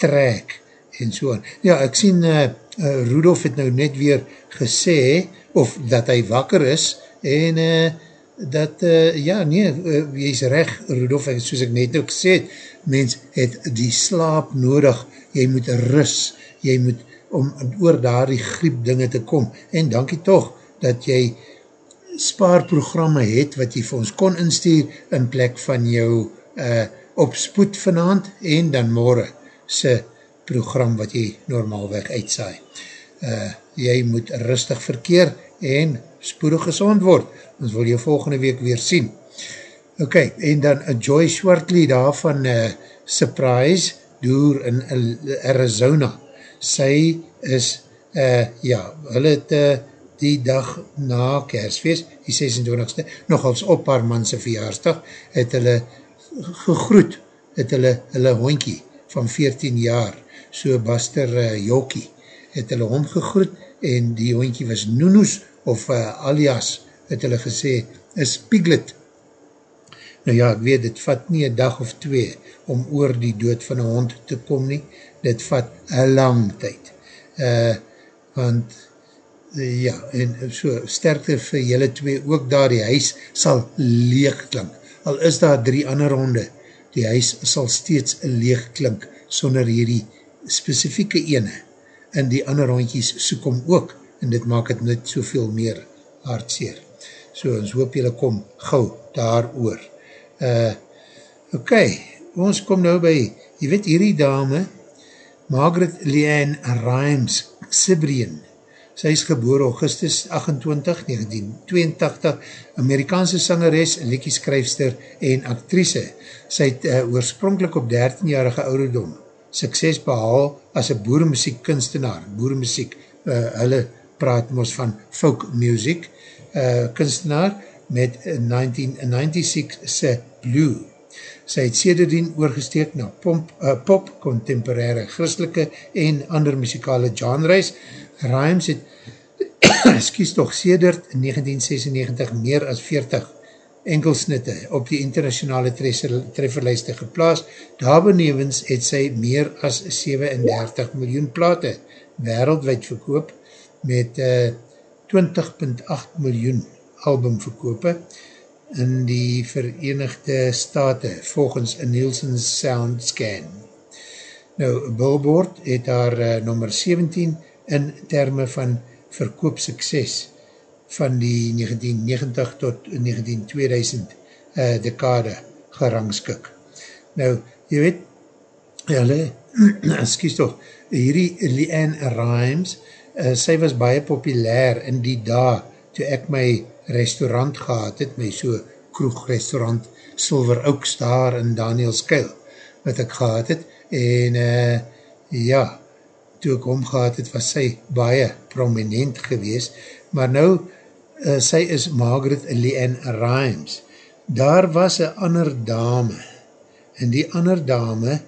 trek en so aan. Ja, ek sien uh, uh, Rudolf het nou net weer gesê of dat hy wakker is en uh, dat, uh, ja nee, uh, jy is recht Rudolf, en soos ek net ook sê het, mens het die slaap nodig, jy moet rus, jy moet om oor daar die griep dinge te kom en dankie toch dat jy spaarprogramme het wat jy vir ons kon instuur in plek van jou uh, opspoed vanavond en dan morgen sy program wat jy normaalweg uitsaai. Uh, jy moet rustig verkeer en spoedig gezond word, ons wil jy volgende week weer sien. Ok, en dan uh, Joy Swartley daar van uh, Surprise door in Arizona. Sy is, uh, ja, hulle het uh, die dag na kersfeest, die 26ste, nogals op haar manse verjaarsdag, het hulle gegroet, het hulle, hulle hoinkie van 14 jaar, so Baster uh, Jokie, het hulle hom gegroet, en die hoinkie was Noenoes of uh, alias, het hulle gesê, is Piglet. Nou ja, ek weet, dit vat nie een dag of twee om oor die dood van een hond te kom nie, dit vat een lang tyd. Uh, want, ja, en so sterkte vir julle twee, ook daar die huis sal leeg klink. Al is daar drie ander honde, die huis sal steeds leeg klink, sonder hierdie specifieke ene, en die ander hondjies soek om ook, en dit maak het net soveel meer hartseer. So, ons hoop julle kom gauw daar oor. Uh, ok, ons kom nou by, jy weet hierdie dame, Margaret Leanne Rimes Sibrian, sy is geboor Augustus 28, 1982, Amerikaanse sangeres, lekkieskryfster en actrice. Sy het uh, oorspronkelijk op 13-jarige ouderdom sukses behaal as een boeremuziek kunstenaar, boeremuziek, uh, hulle praat ons van folk music, uh, kunstenaar met 1996 se Blue. Sy het sederdien oorgesteek na pomp, uh, pop, contemporaire, christelike en ander muzikale genres. Rhymes het, skies toch, sedert 1996 meer as 40 enkelsnitte op die internationale trefferlijste geplaas. Daar benevens het sy meer as 37 miljoen plate wereldwijd verkoop met uh, 20.8 miljoen albumverkope in die Verenigde Staten volgens een Nielsen Sound Scan. Nou, Billboard het haar uh, nummer 17 in termen van verkoopsukses van die 1990 tot 1920 uh, dekade gerangskik. Nou, jy weet, hulle, excuse toch, hierdie Leanne Rimes, uh, sy was baie populair in die dag toe ek my restaurant gehad het, my so kroegrestaurant Silver Oaks daar in Danielskuil, wat ek gehad het, en uh, ja, toe ek omgehad het, was sy baie prominent gewees, maar nou, uh, sy is Margaret Leanne Rimes. Daar was een ander dame, en die ander dame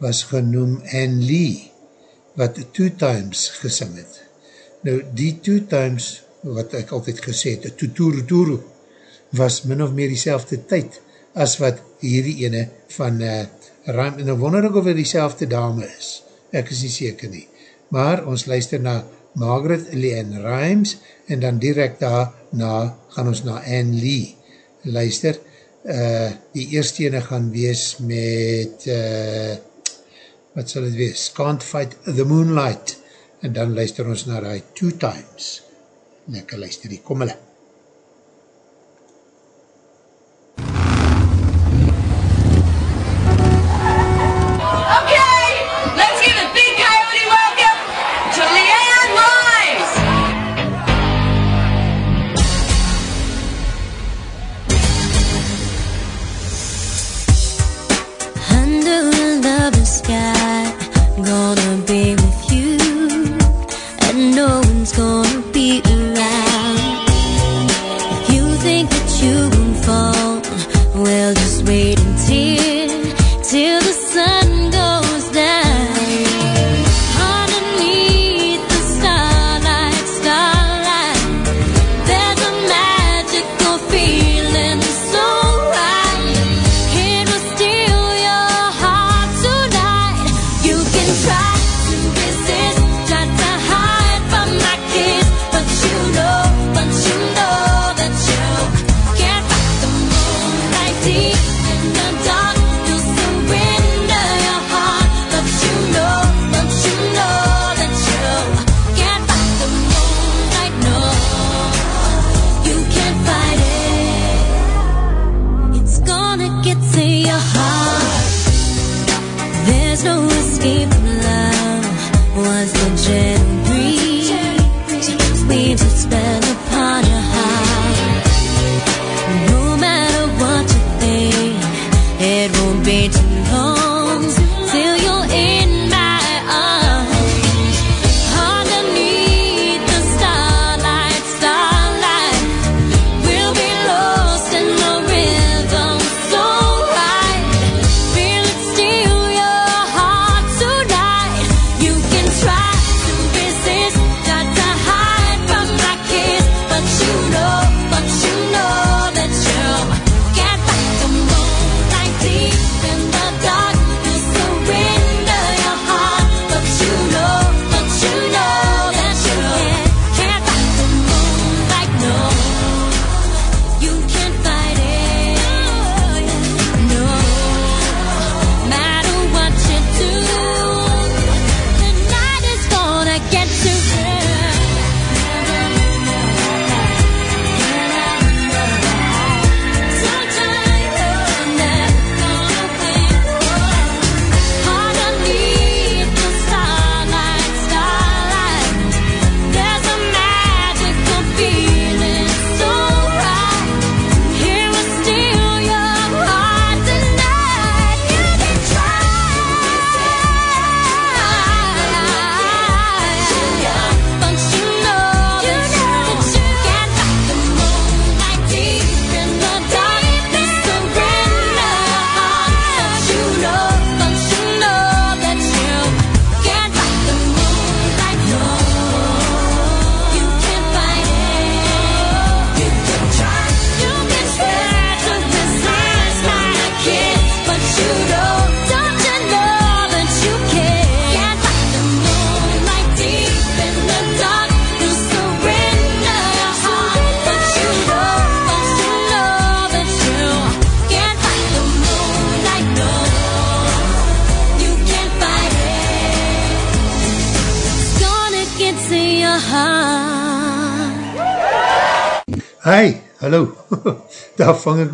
was genoem Anne Lee, wat two times gesing het. Nou, die two times wat ek altyd gesê het, Tuturu Turu, was min of meer die tyd as wat hierdie ene van uh, Ram, en nou wonder ek of het die dame is, ek is nie seker nie, maar ons luister na Margaret Leanne Rimes, en dan direct daarna gaan ons na Anne Lee. Luister, uh, die eerste ene gaan wees met uh, wat sal het wees, Can't Fight the Moonlight, en dan luister ons na die Two Times, lekker luister die, kom hulle.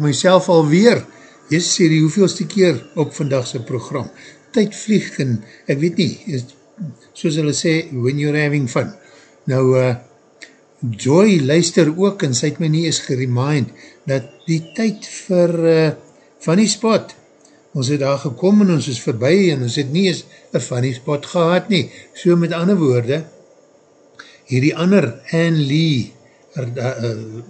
Myself alweer. Jy sê die hoeveelste keer op vandagse program. Tyd vlieg en ek weet nie, is, soos hulle sê, when you're having fun. Nou, uh, Joy luister ook en sy het my nie eens geremind dat die tyd vir uh, Funny Spot, ons het daar gekom en ons is voorbij en ons het nie eens een Funny Spot gehad nie. So met ander woorde, hierdie ander Anne Lee er, uh, uh,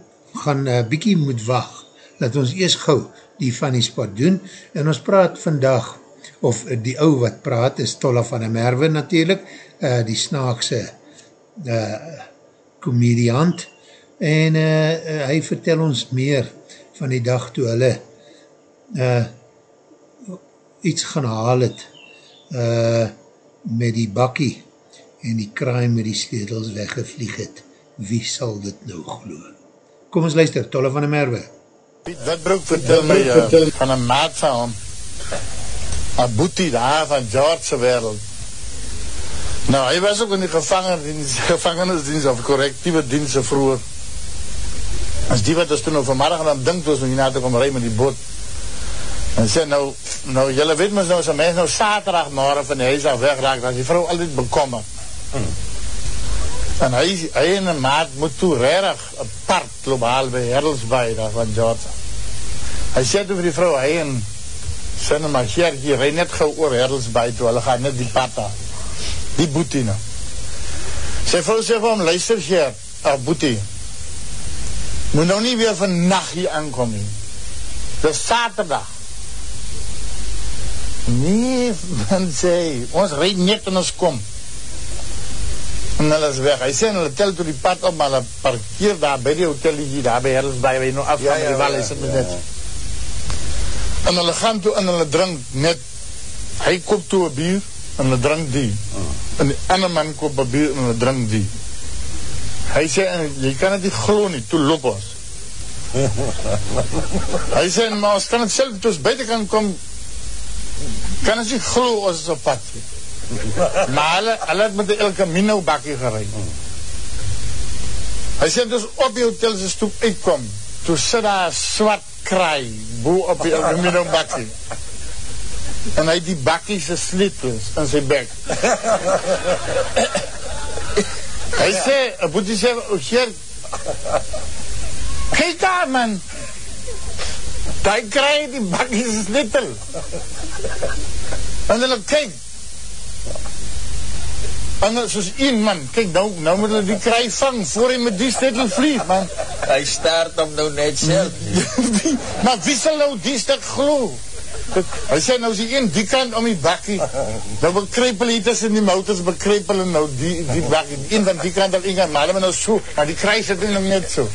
gaan uh, bykie moet wacht, dat ons eers gauw die Funny Spot doen en ons praat vandag, of die ou wat praat is Tolla van der Merwe natuurlijk, uh, die snaakse uh, komediant en uh, uh, hy vertel ons meer van die dag toe hulle uh, iets gaan haal het uh, met die bakkie en die kraai met die sledels weggevlieg het. Wie sal dit nou glo? Kom ons luister, Tolle van der Merwe. Wat broek vertel my uh, van een maat van hom. Een boetie daar van George wereld. Nou, hy was ook in die gevangenisdienst, gevangenisdienst of correctieve dienst vroeger. As die wat ons toen over morgen aan dink, was om hier na te kom rij met die boot. En sê, nou, nou, jylle weet mys nou, as een mens nou saterdag morgen van die huis af wegraak, dan is die vrou altijd bekommer. Hmm. En hy, en een maat moet toe rarig een part globaal by Herlesbaai, daar van Georgia. Hy sê toe vir die vrou, hy en sinne maar Gergie, rij net gauw oor Herlesbaai toe, hulle gaan net die pad af die boetie nou. Sy vrou sê vir hom, luister Geer, uh, boetie, moet nou nie weer van nacht hier aankom nie. Dit is saterdag. Nee, man sê, ons rijd net en ons kom. En hulle is weg. Hy sê, hulle tel toe die pad op, maar hulle parkeer daar by die hotel hier, daar by Herles, by jy nou afgaan, ja, ja, die wal, hy sit met net. En hulle gaan toe en hulle drink net, hy koop toe een bier, en hulle drink die. Uh en die ander man koop een bier en hulle drink die. Hy sê, jy kan het nie glo nie, toe loop ons. hy sê, maar ons kan het self, toe ons buiten kan kom, kan het nie glo ons is op pad. Maar hulle, hulle het met die El Camino bakkie gereid. Hy sê, toe ons op die hotel sy stoep uitkom, toe sit daar swart kraai, boe op die El Camino bakkie en hy die bakkie sy sleepels in sy bek. hy sê, moet hy sê, o Geer, kijk daar man, daar krijg die bakkie sy sleepel. en hulle kyk, en soos een man, kyk nou, nou moet hulle die kry vang, voor hy met die sleepel vlieg, man. hy staart om nou net self. maar wie sal nou die stuk geloof? Hy sê nou is die een die kant om die bakkie Nou bekreepel hier tussen die motors Bekreepel nou die, die bakkie Een van die kant al een kant Maar nou so Maar die kruis het nog net so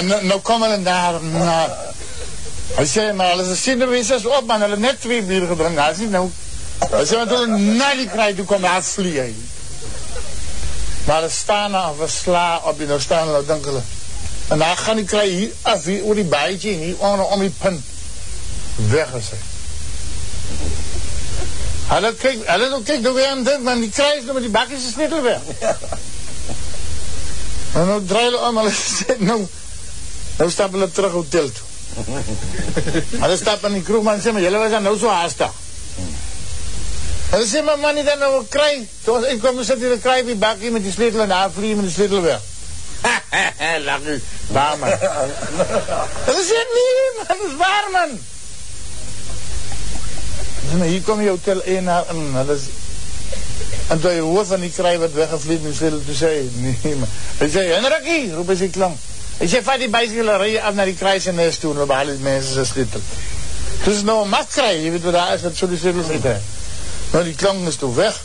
En nou, nou kom hulle daar na, Hy sê maar hulle sê nou wees is op Man hulle net twee bier gedrink Hy sê nou Hy sê maar toen na die kruis Toe kom daar vlie hy Maar hulle staan af Sla op die nou staan hulle Dink hulle En dan gaan die kry hier af, hier oor die baadje, hier om, om die punt weggesê. Hulle kyk, hulle nou kyk nou weer aan dit, man, die kry is nou met die bakjes is net weer. en nou draai hulle om, hulle sê, nou, nou stap hulle terug hotel toe. hulle stap in die kroeg, man, sê, maar julle was dan nou so haastig. Hulle sê, maar man, die dan nou kry, toe ons uitkom, sit hier die kry op die bakje met die sleetel en daar vlieg met die sleetel weer. Lach u, waar man. Dat is het nie, man, dat is waar man. Maar hier kom die hotel 1 na, en dat is... En toe jy hoor van die kry wat weggevlied, en sê, toe sê, nee man. Hy sê, Henrikie, roep hy sy klank. Hy sê, vat die bicycle, rij af naar die kruis en is toe, en op al die mense sy sleutel. Toe is nou een mat kry, jy weet wat daar is, wat so die sleutel sê. Nou die klank is toe weg.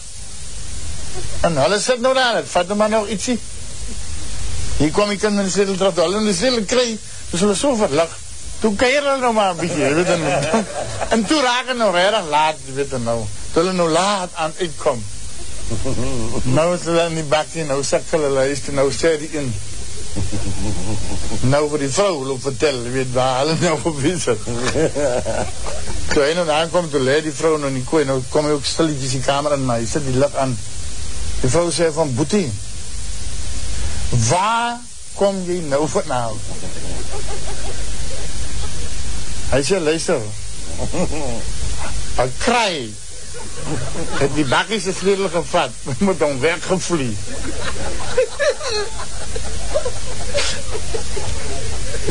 En hulle sit nou daar, het vat nou maar nog ietsie. Hier kwam die kind met die sleutel terug, hulle in die sleutel kry, dus hulle so verlig. Toe keir hulle nou maar een bykie, weet jy nou. En toe raak het nou reddig laat, weet jy nou. Toe hulle nou laat aan uitkom. Nou is hulle in die bakkie, nou sak hulle luister, nou sê die in. Nou vir die vrou loop vertel, weet waar hulle nou op is. Toe hy nou aankom, toe leid die vrou nou in die kooi, nou kom hy ook stilletjes die kamer in, maar hy sit die lig aan. Die vrou sê van, boetie, waar kom jy nou vanavond? Hy sê, luister, een kraai, het die bakkie sy vredel gevat, moet hom weggevlie.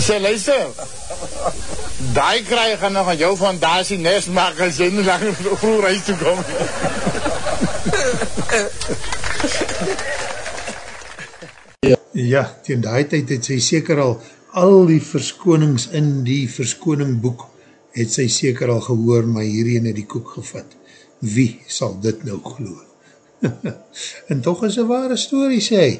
Sê, luister, die kraai gaan nog aan jou sy nest maak, as jy nie lang vroeg huis toe kom. Ja, teen die tyd het sy seker al al die verskonings in die verskoning het sy seker al gehoor, maar hierheen het die koek gevat. Wie sal dit nou glo? en toch is een ware story, sê hy.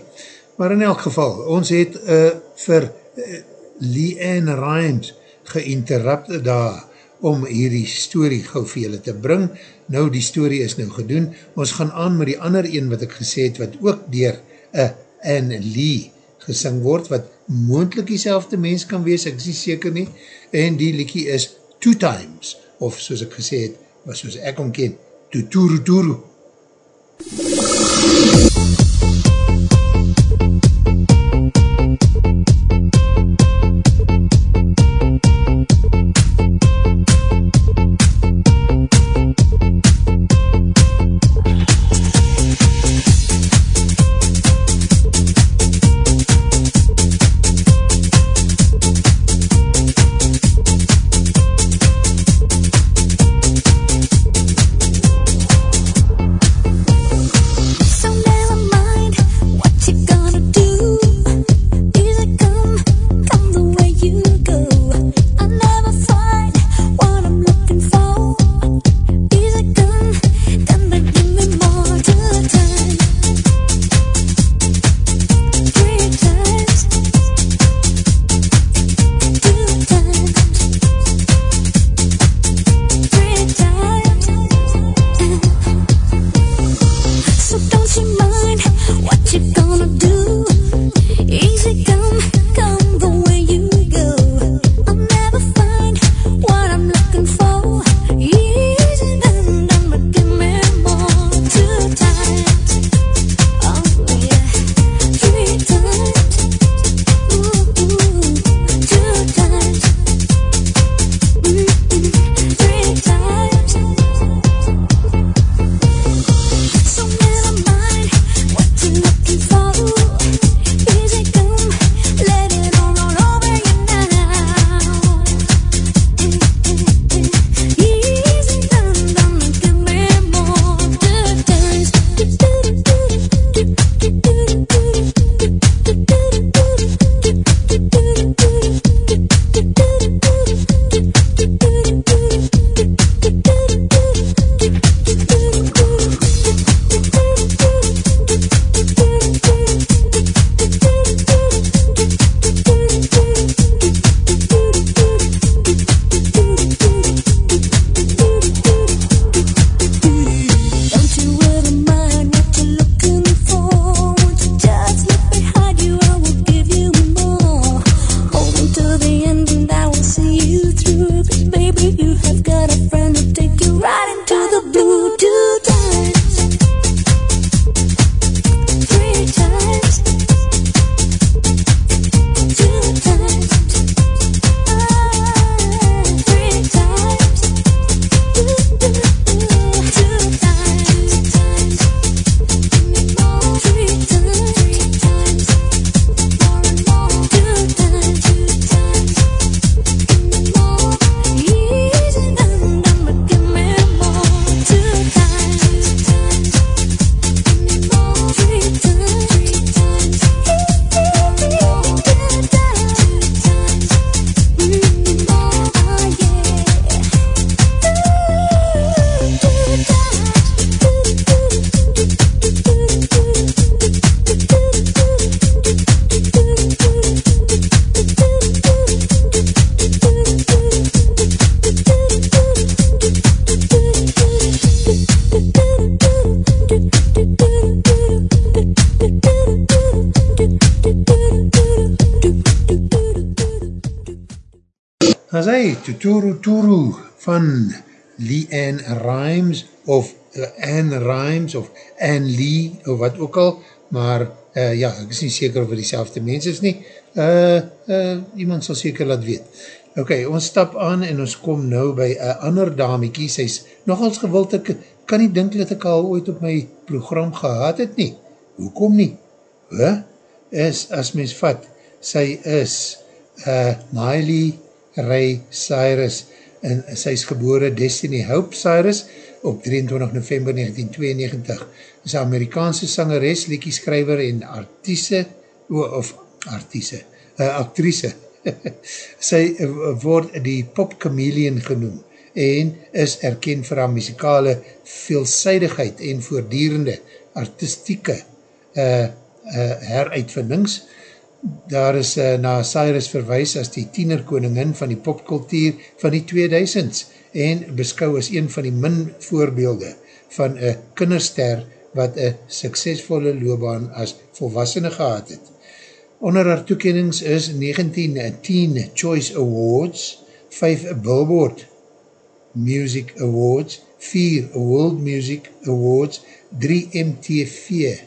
Maar in elk geval, ons het uh, vir uh, Leanne Rimes geïnterrupt daar om hierdie story gauw vir julle te bring. Nou, die story is nou gedoen. Ons gaan aan met die ander een wat ek gesê het, wat ook dier uh, Anne Lee gesing word, wat moendlik die selfde mens kan wees, ek sê seker nie, en die liekie is Two Times, of soos ek gesê het, maar soos ek omken, Tuturu Turu. As hy, Tuturu Turu van Leanne Rimes of uh, Anne Rimes of Anne Lee of wat ook al, maar Uh, ja, ek is nie seker of het die selfde mens is nie. Uh, uh, iemand sal seker laat weet. Ok, ons stap aan en ons kom nou by een ander damiekie. Sy is nogals gewild, ek kan nie dink dat ek al ooit op my program gehad het nie. Hoekom nie? Huh? Is, as mens vat, sy is uh, Miley Ray Cyrus en sy is gebore Destiny Hope Cyrus op 23 november 1992 is Amerikaanse sangeres, liekieskrijver en artiese, of artiese, uh, actrice. Sy word die pop chameleon genoem en is erken vir haar muzikale veelzijdigheid en voordierende artistieke uh, uh, heruitvindings. Daar is uh, na Cyrus verwijs as die tienerkoningin van die popkultuur van die 2000s en beskou as een van die min voorbeelde van een kinderster wat een suksesvolle loopbaan as volwassene gehad het. Onder haar toekennings is 1910 Choice Awards, 5 Billboard Music Awards, 4 World Music Awards, 3 MTV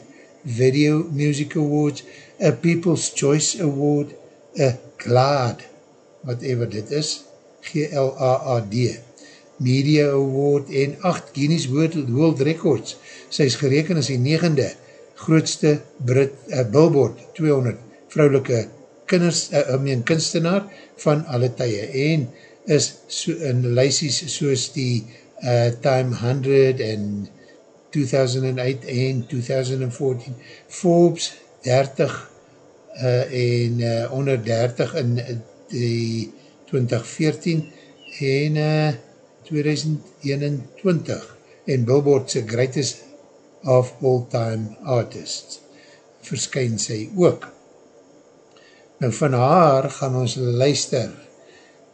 Video Music Awards, a People's Choice Award, a GLAAD, whatever dit is, G-L-A-A-D, Media Award en 8 Guinness World Records. Sy is gereken as die negende grootste Brit, uh, Billboard 200 vrouwelike kinders, uh, I mean, kunstenaar van alle tye en is so, in lysies soos die uh, Time 100 en 2008 en 2014 Forbes 30 uh, en uh, onder 30 in die 2014 en uh, 2021 en Billboard's Greatest of All Time Artists verskyn sy ook. Nou van haar gaan ons luister.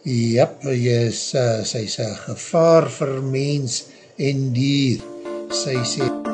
Jep, jy is, uh, sy is een gevaar vir mens en dier. Sy sê...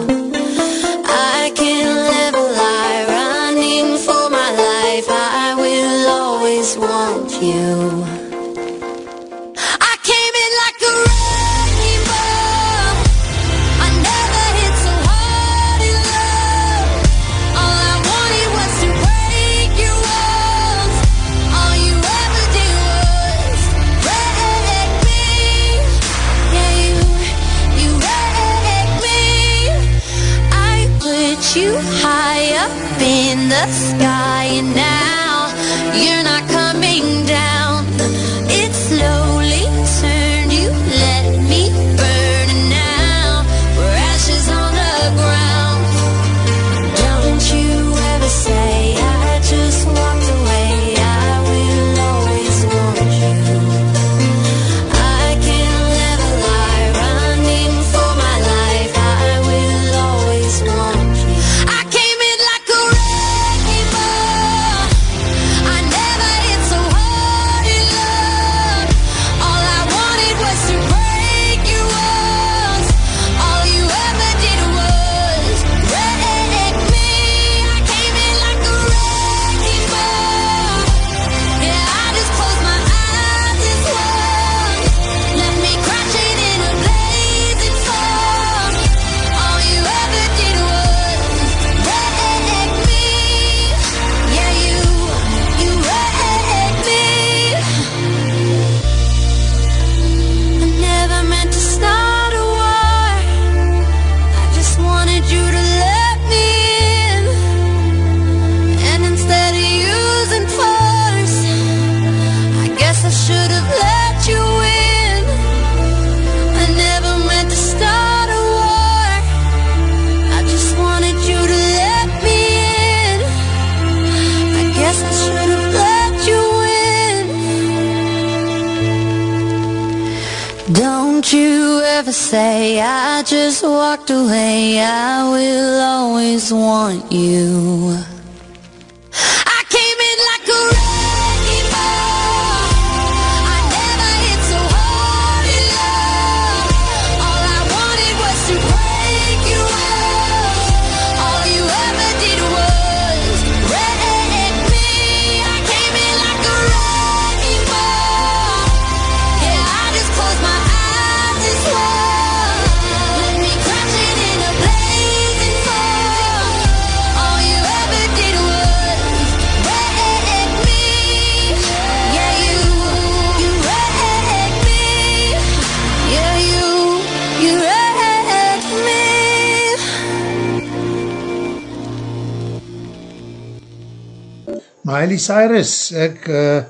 Miley Cyrus, ek uh,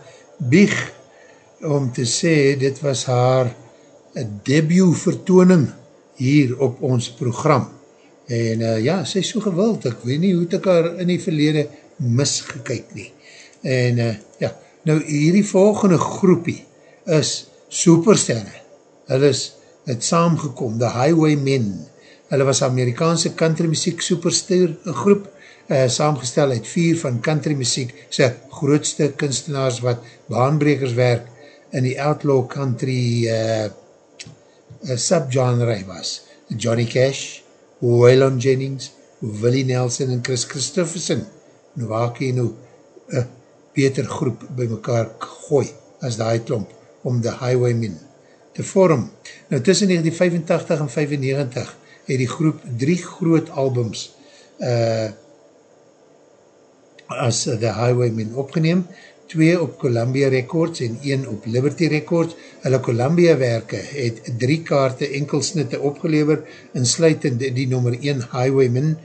bieg om te sê, dit was haar debut vertooning hier op ons program. En uh, ja, sy is so gewild, ek weet nie hoe ek haar in die verlede misgekyk nie. En uh, ja, nou hierdie volgende groepie is Supersterre. Hulle is het saamgekom, The Highwaymen. Hulle was Amerikaanse country muziek superster groep, uh, saamgestel uit vier van country muziek, sy grootste kunstenaars wat baanbrekers werk in die outlaw country uh, uh, subgenre was. Johnny Cash, Waylon Jennings, Willie Nelson en Chris Christofferson. Nou waar kan jy nou een beter groep by mekaar gooi as die klomp om The Highwaymen te vorm. Nou tussen 1985 en 95 het die groep drie groot albums uh, as The Highwaymen opgeneem, twee op Columbia Records en een op Liberty Records. Hulle Columbia werke het drie kaarte enkelsnitte opgelever, insluitend die nummer 1 Highwaymen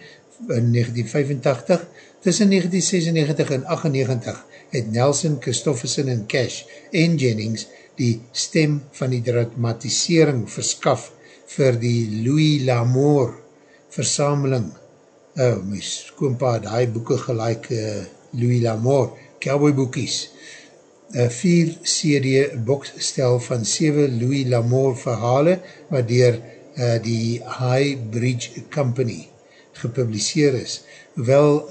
in 1985. Tussen 1996 en 98 het Nelson, Christofferson en Cash en Jennings die stem van die dramatisering verskaf vir die Louis L'Amour versameling. Oh, my skoonpa, die boeken gelijk uh, Louis L'Amour, cowboy boekies. Een vier CD bokstel van 7 Louis L'Amour verhale, wat dier uh, die High Bridge Company gepubliseer is, hoewel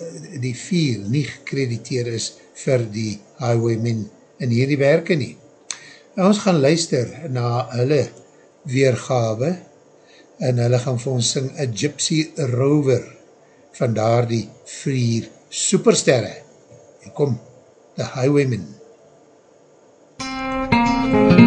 die vier nie gekrediteer is vir die Highwaymen in hierdie werke nie. En ons gaan luister na hulle weergawe en hulle gaan vir ons sing A Gypsy Rover van daar die vier supersterre. En kom, The Highwaymen. The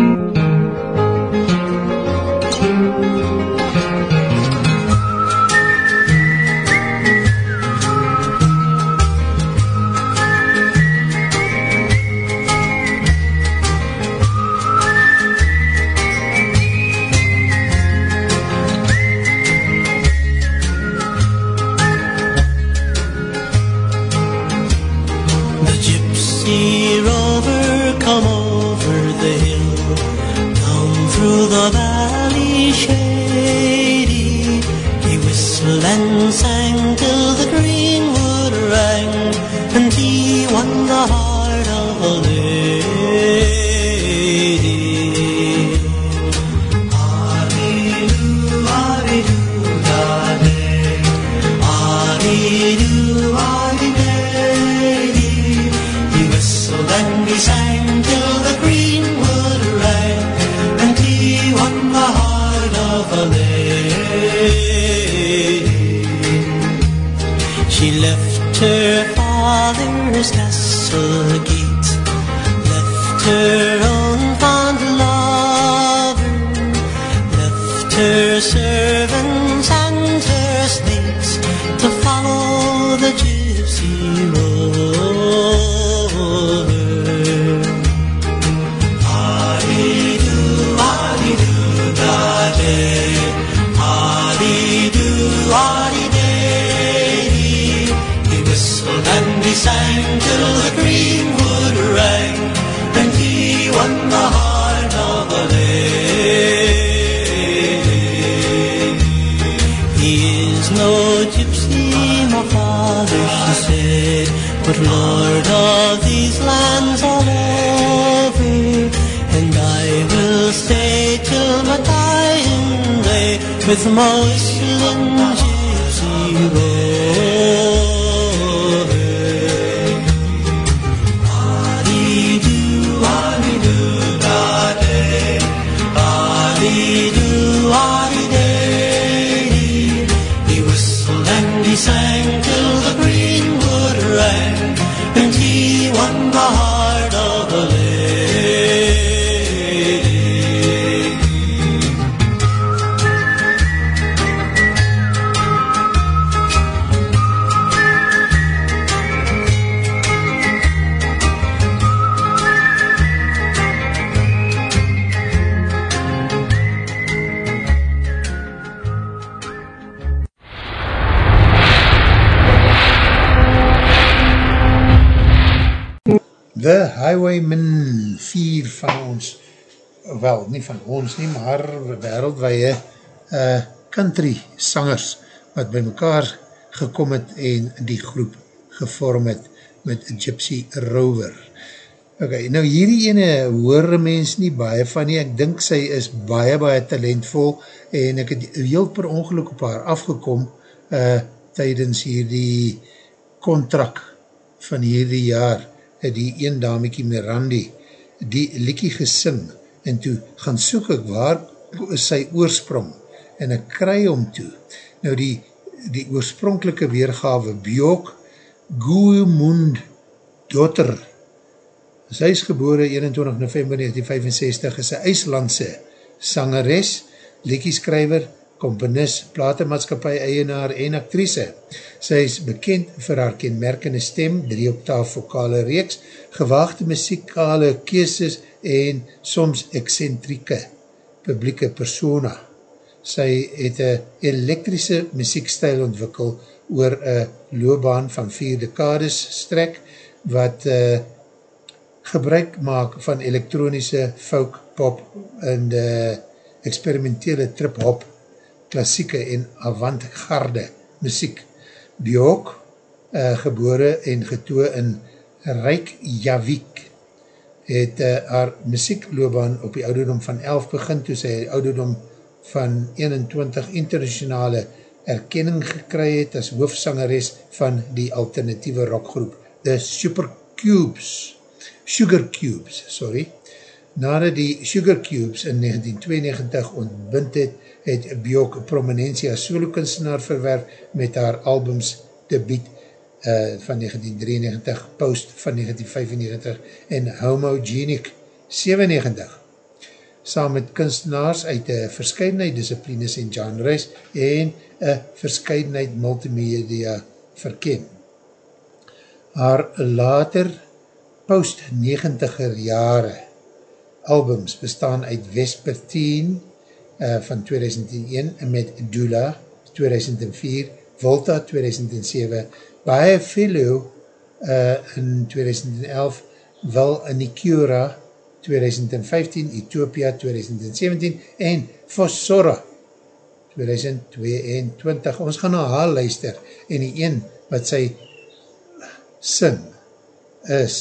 with my wel, nie van ons nie, maar wereldwee uh, country sangers, wat by mekaar gekom het en die groep gevorm het met Gypsy Rover. Ok, nou hierdie ene hoor mens nie baie van nie, ek dink sy is baie baie talentvol en ek het heel per ongeluk op haar afgekom uh, tydens hierdie contract van hierdie jaar het die een damiekie Mirandi die liekie gesing en toe gaan soek ek waar is sy oorsprong en ek kry om toe. Nou die, die oorspronkelike weergawe Bjok Goemund Dotter sy is gebore 21 november 1965 is sy IJslandse sangeres, liekieskrijver komponist, platemaatskapie, eienaar en actrice. Sy is bekend vir haar kenmerkende stem, drie octaaf vokale reeks, gewaagde muzikale keeses en soms excentrieke publieke persona. Sy het een elektrische muziekstijl ontwikkel oor een loopbaan van vier dekades strek, wat uh, gebruik maak van elektronische folk, pop en de experimentele trip-hop klassieke en avantgarde muziek. Bjork, uh, gebore en getoe in Reykjavik, het uh, haar muziekloobaan op die ouderdom van 11 begin, toe sy ouderdom van 21 internationale erkenning gekry het as hoofsangeres van die alternatieve rockgroep, The Supercubes, Sugar Cubes, sorry. Nadat die Sugar Cubes in 1992 ontbind het, het Bjork prominentie as solo-kunstenaar verwerf met haar albums debiet uh, van 1993, Post van 1995 en Homogenic 97. Saam met kunstenaars uit een verscheidenheid disciplines en genres en een verscheidenheid multimedia verken. Haar later post 90er jare albums bestaan uit Vespertine, uh, van 2001 en met Dula 2004, Volta 2007, Baie Philo uh, in 2011, Wil Anikura 2015, Ethiopia 2017 en Fossora 2022. Ons gaan na haar luister en die een wat sy sin is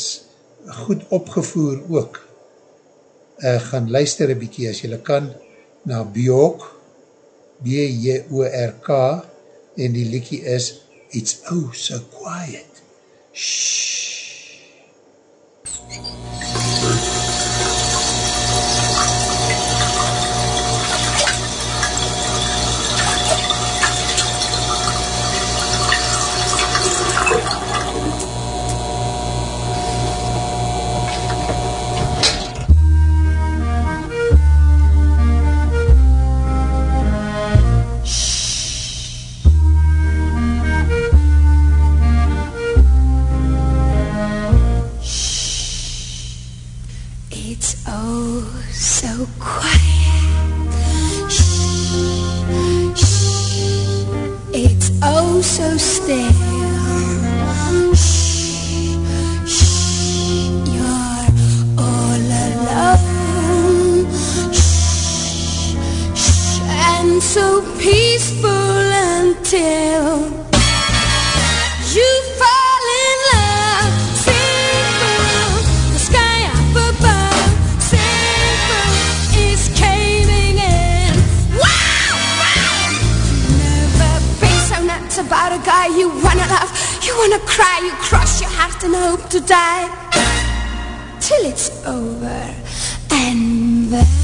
goed opgevoer ook. Uh, gaan luister een bykie as jylle kan, na Bjork, B-J-O-R-K, en die liekie is It's Oh So Quiet. Shhh. to die till it's over and then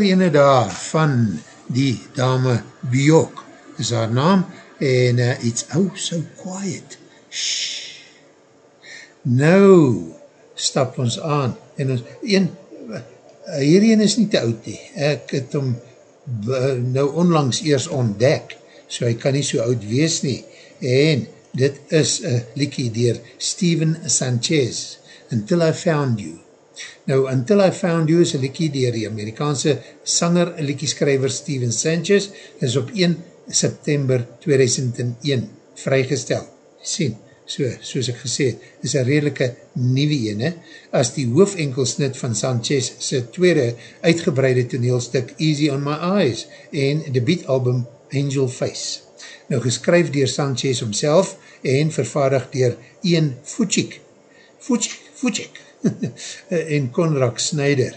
Een lekker ene daar van die dame Bjok is haar naam en uh, it's oh so quiet. Shh. nou stap ons aan en ons een uh, hierheen is nie te oud nie. Ek het hom uh, nou onlangs eers ontdek so hy kan nie so oud wees nie. En dit is een liekie dier Steven Sanchez Until I Found You Nou, Until I Found You is een liekie dier die Amerikaanse sanger, liekieskrijver Steven Sanchez, is op 1 September 2001 vrygestel. Sien, so, soos ek gesê is een redelike nieuwe ene, as die hoofenkelsnit van Sanchez sy tweede uitgebreide toneelstuk Easy on My Eyes en debietalbum Angel Face. Nou, geskryf dier Sanchez homself en vervaardig dier Ian Fuchik. Fuchik, Fuchik, en Conrad Snyder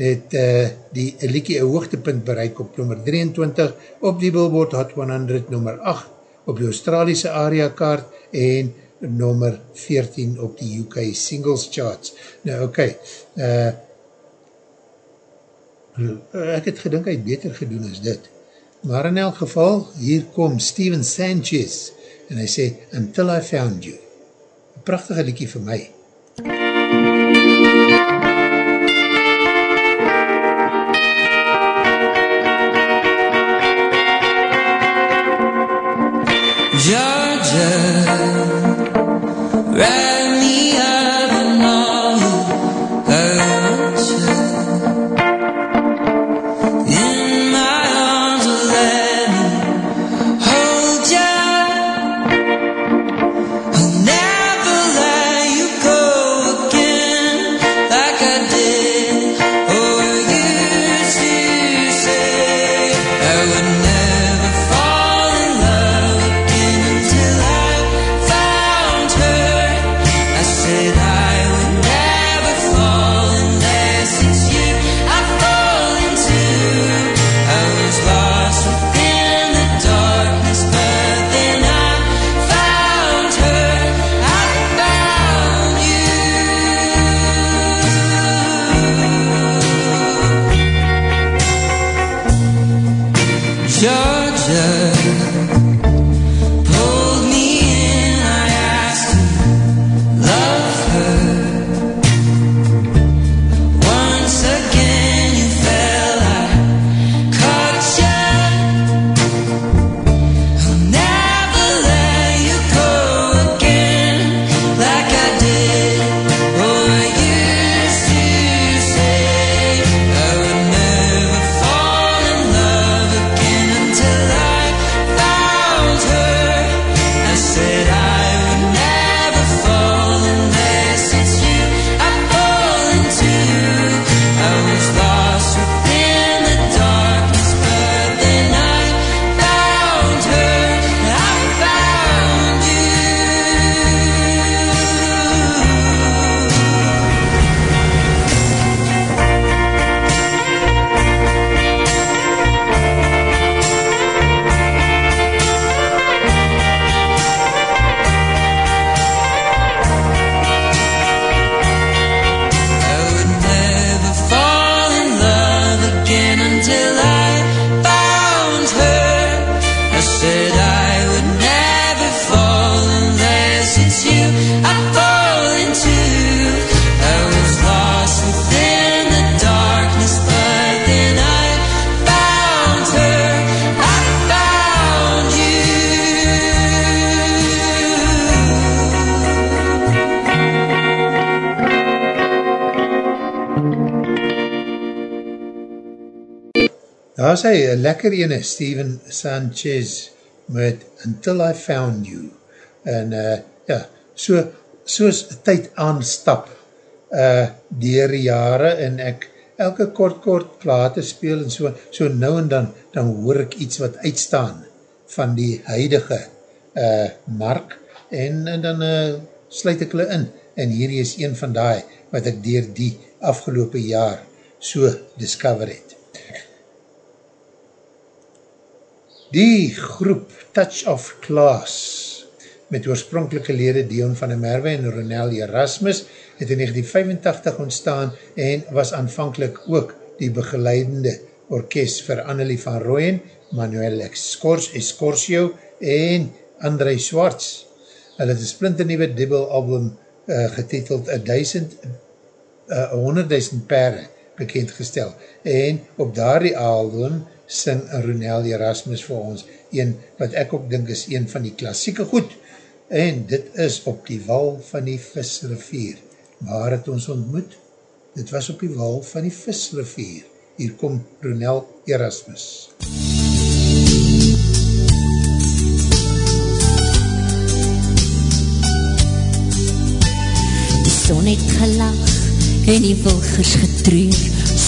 het uh, die liekie een hoogtepunt bereik op nummer 23 op die Billboard Hot 100 nummer 8 op die Australiese area kaart en nummer 14 op die UK singles charts. Nou oké, okay, uh, ek het gedink hy het beter gedoen as dit. Maar in elk geval, hier kom Steven Sanchez en hy sê, Until I Found You. Een prachtige liekie vir my. Georgia, is hy, een lekker ene, Steven Sanchez, met Until I Found You, en uh, ja, so, soos tyd aanstap, uh, dier jare, en ek, elke kort kort plate speel, en so, so nou en dan, dan hoor ek iets wat uitstaan, van die huidige uh, mark, en, en dan uh, sluit ek hulle in, en hier is een van die, wat ek dier die afgelopen jaar so discover het. Die groep Touch of Class met oorspronkelike lede Dion van der Merwe en Ronel Erasmus het in 1985 ontstaan en was aanvankelijk ook die begeleidende orkest vir Annelie van Rooyen, Manuel Escorcio en André Swartz. Hulle het een splinternieuwe dubbel album uh, getiteld A Duisend, uh, 100.000 Pere bekendgestel. En op daardie album sing Ronel Erasmus vir ons, een wat ek ook dink is een van die klassieke goed, en dit is op die wal van die visrivier. Waar het ons ontmoet? Dit was op die wal van die visrivier. Hier kom Ronel Erasmus. Die son het gelag en die wilgers getreur,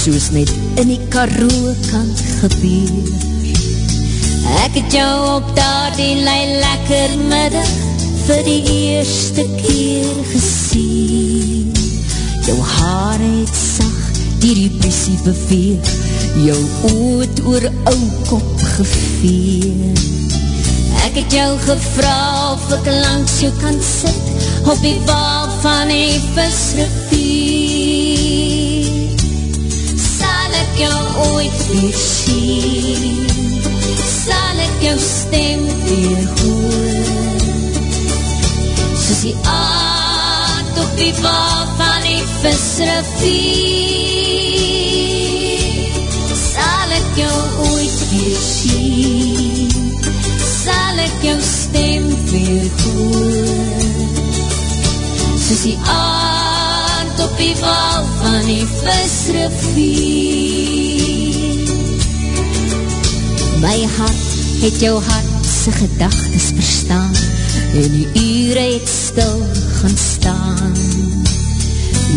soos net in die karoo kant gebeur. Ek het jou op daar die lei lekker middag vir die eerste keer gesien. Jou haar het sag die die pressie beweeg, jou oot oor ou kop geveer. Ek het jou gevra of ek langs jou kan sit op die bal van die visrivier. Ooit weer sien? Sal ek jou stem weer hoor? Soos die aard op die bal van die visrivier. Sal ek jou ooit weer sien? Sal ek jou stem weer hoor? Soos die aard op die wal van die visrivier. My hart het jou hartse gedagtes verstaan en die ure het stil gaan staan.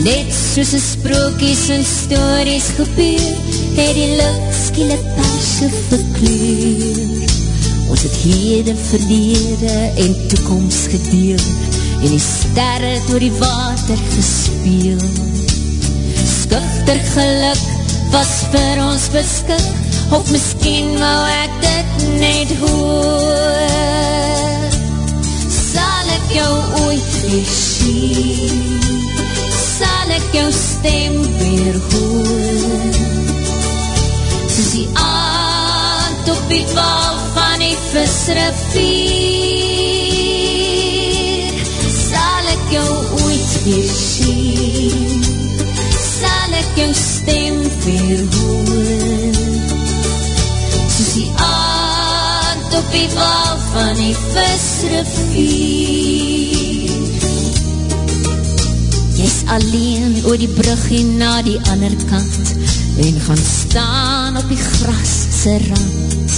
Net soos die sprookies en stories gebeur, het die lucht skielik perse verkleur. Ons het heden, verlede en toekomst gedeel en die sterre door die water gespeel. Skufter geluk was vir ons beskik of miskien wou ek dit net hoor. Sal ek jou ooit weer sien? Sal ek jou stem weer hoor? Soos die aand op die wal van die visrivier Sal ek jou ooit weer sien Sal ek jou stem weer hoor die wal van die visrivier Jy's alleen oor die brug en na die ander kant En gaan staan op die gras se rand.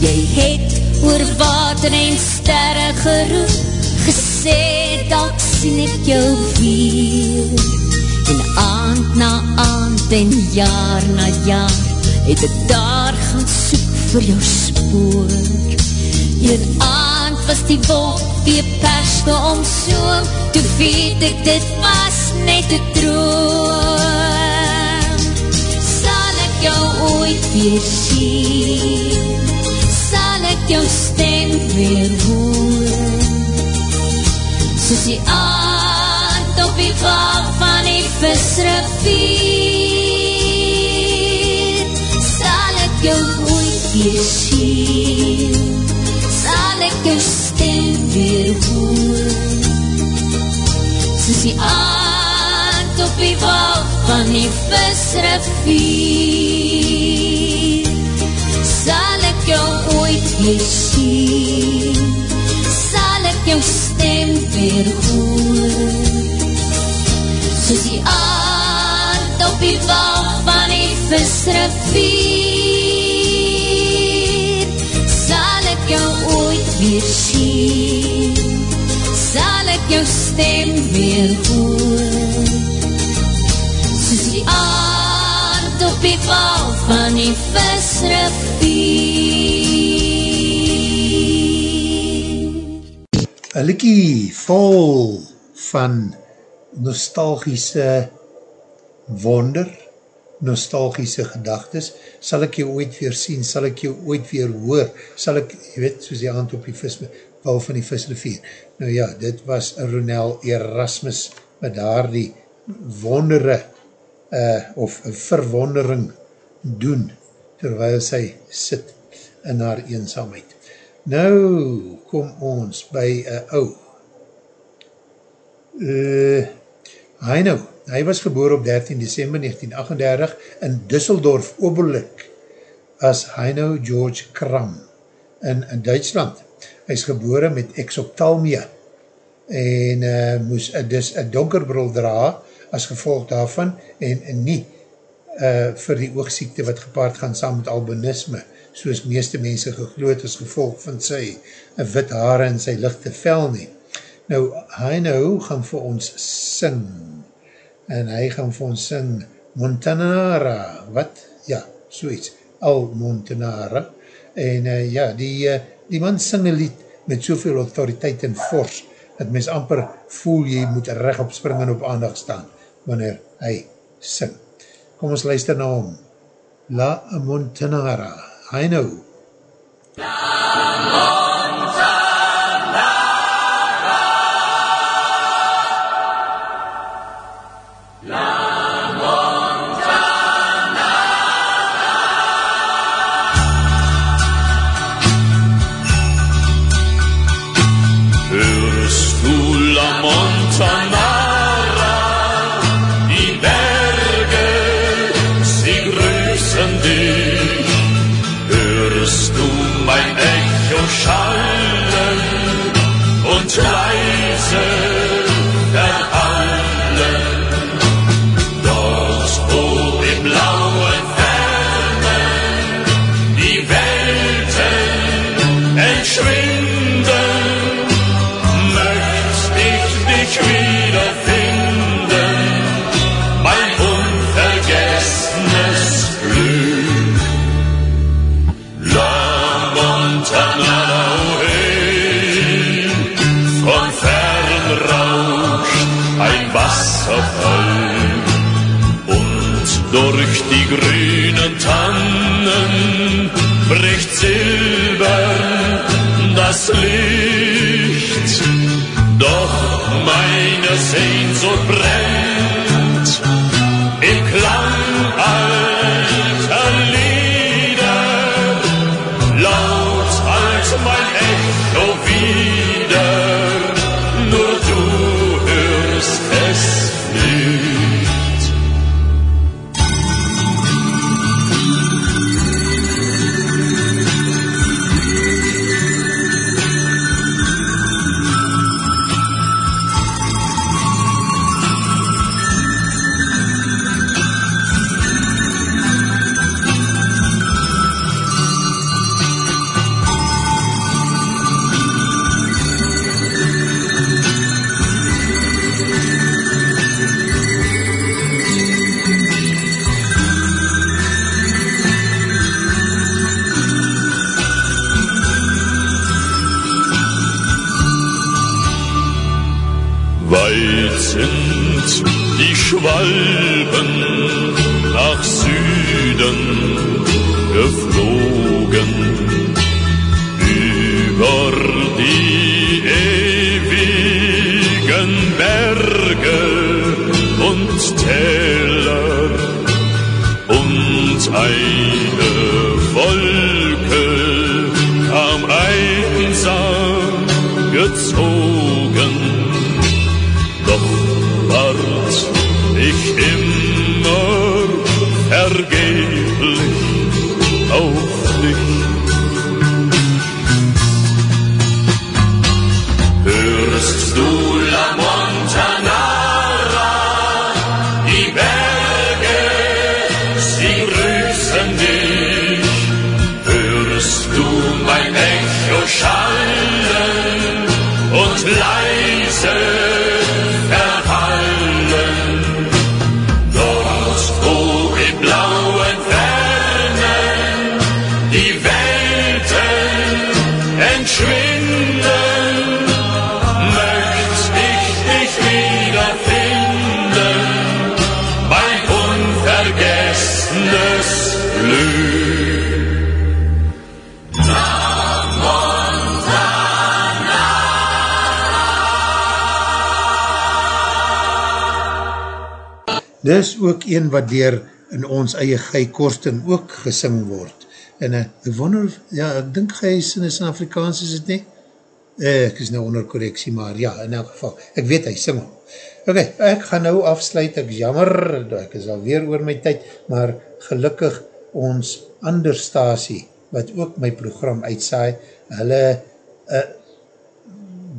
Jy het oor water en sterre geroep Gesê dat sien ek jou weer. En aand na aand en jaar na jaar Het ek daar vir jou spoor. Een aand was die wolk weer perske om soom Toe weet ek dit was net een droom. Sal ek jou ooit weer sien Sal ek jou stem weer hoor Soos die aard op die wal van die visrivier Sal ek jou weer sien Sal ek jou stem weer hoor Soos die aard op die wal van die visrivier. Sal ek jou ooit weer sien. Sal ek jou stem weer hoor Soos die aard op die wal van die visrivier weer sien, sal ek jou stem weer hoor. Soos die aard op die val van die visrivier. Een likkie vol van nostalgische wonder, nostalgische gedagtes, sal ek jou ooit weer sien, sal ek jou ooit weer hoor, sal ek, jy weet, soos die hand op die vis, val van die visrivier. Nou ja, dit was Ronel Erasmus met daar die wondere uh, of verwondering doen terwyl sy sit in haar eenzaamheid. Nou kom ons by een ou. Uh, hy nou, hy was geboor op 13 december 1938 in Düsseldorf Oberlik as Heino George Kram in, in Duitsland. Hy is geboor met exoptalmia en uh, moes uh, dus een donkerbril dra as gevolg daarvan en, en nie uh, vir die oogsiekte wat gepaard gaan saam met albinisme, soos meeste mense gegloed as gevolg van sy uh, wit haare en sy lichte vel nie. Nou, nou gaan vir ons sing, en hy gaan vir ons sing Montanara, wat? Ja, soeits, Al Montanara, en uh, ja, die, uh, die man sing een lied met soveel autoriteit en fors, dat mens amper voel jy moet recht op spring en op aandag staan, wanneer hy sing. Kom ons luister na hom. La Montanara, hy nou. to say wat dier in ons eie Guy Korsten ook gesing word. En uh, ek wonder, ja, ek dink Guy is in Afrikaans, is het nie? Uh, ek is nou onder correctie, maar ja, in elk geval, ek weet hy sing hom. Ok, ek ga nou afsluit, ek jammer, ek is alweer oor my tyd, maar gelukkig ons ander stasie, wat ook my program uitsaai, hulle uh,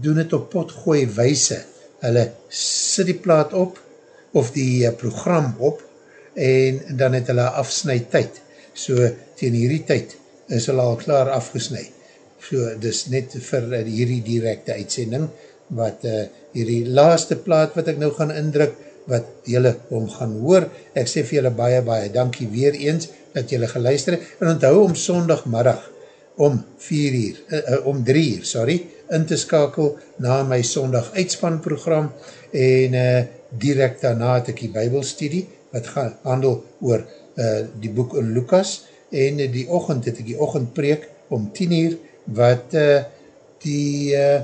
doen het op potgooi wijse, hulle sit die plaat op, of die uh, program op, en dan het hulle afsnijd tyd, so teen hierdie tyd is hulle al klaar afgesnijd, so dis net vir uh, hierdie directe uitsending, wat uh, hierdie laaste plaat wat ek nou gaan indruk, wat jylle om gaan hoor, ek sê vir jylle baie, baie dankie weer eens, dat jylle geluister het, en onthou om sondagmiddag, om 4 uur, uh, uh, om 3 uur, sorry, in te skakel na my sondag uitspanprogram, en uh, direct daarna het ek die bybelstudie, wat gaan handel oor uh, die boek in Lukas, en uh, die ochend het ek die ochendpreek om 10 uur, wat uh, die uh,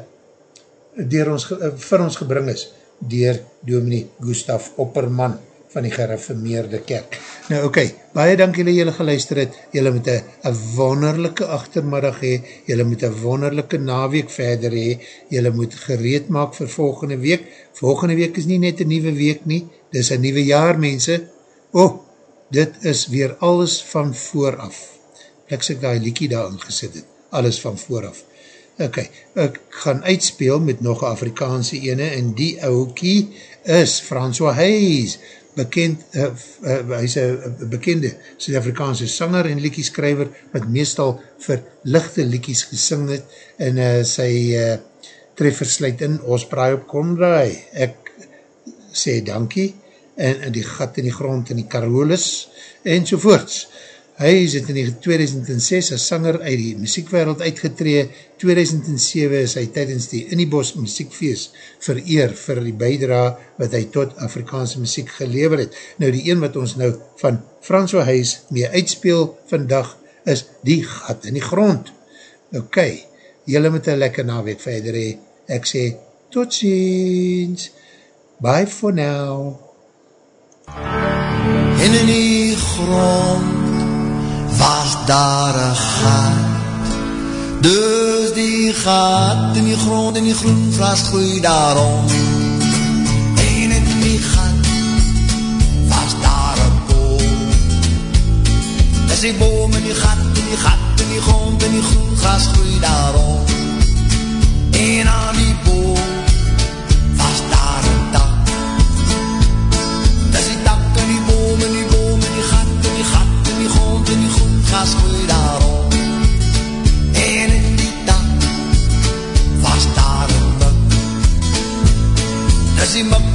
ons, uh, vir ons gebring is, dier dominee Gustaf Opperman, van die gereformeerde kerk. Nou okay, baie dank julle julle geluister het, julle moet een wonderlijke achtermiddag hee, julle moet een wonderlijke naweek verder hee, julle moet gereed maak vir volgende week, volgende week is nie net een nieuwe week nie, dit is een nieuwe jaar mense, oh, dit is weer alles van vooraf, ek sê daar liekie daar ingesit het, alles van vooraf, ok, ek gaan uitspeel met nog Afrikaanse ene, en die oukie is François Hayes, bekend, uh, uh, hy is een bekende Suid-Afrikaanse sanger en liekieskrijver, wat meestal vir lichte liekies gesing het, en uh, sy uh, treffer sluit in, ons praai op Komdraai, ek sê dankie, en, en die gat in die grond in die Carolus, en sovoorts. Hy is het in 2006 as sanger uit die muziekwereld uitgetree, 2007 is hy tydens die Inniebos muziekfeest vereer vir die bijdra wat hy tot Afrikaanse muziek gelever het. Nou die een wat ons nou van François Huys mee uitspeel vandag is Die Gat in die Grond. Ok, jylle moet een lekker naweek verder hee. Ek sê, tot ziens. Bye for now. En in die grond daar een gat. Dus die gat in die grond en die groen gras groei daarom. En in die gat was daar een boom. Dus die boom in die gat, in die gat, in die grond en die groen gras groei daarom. En aan die boom Dus die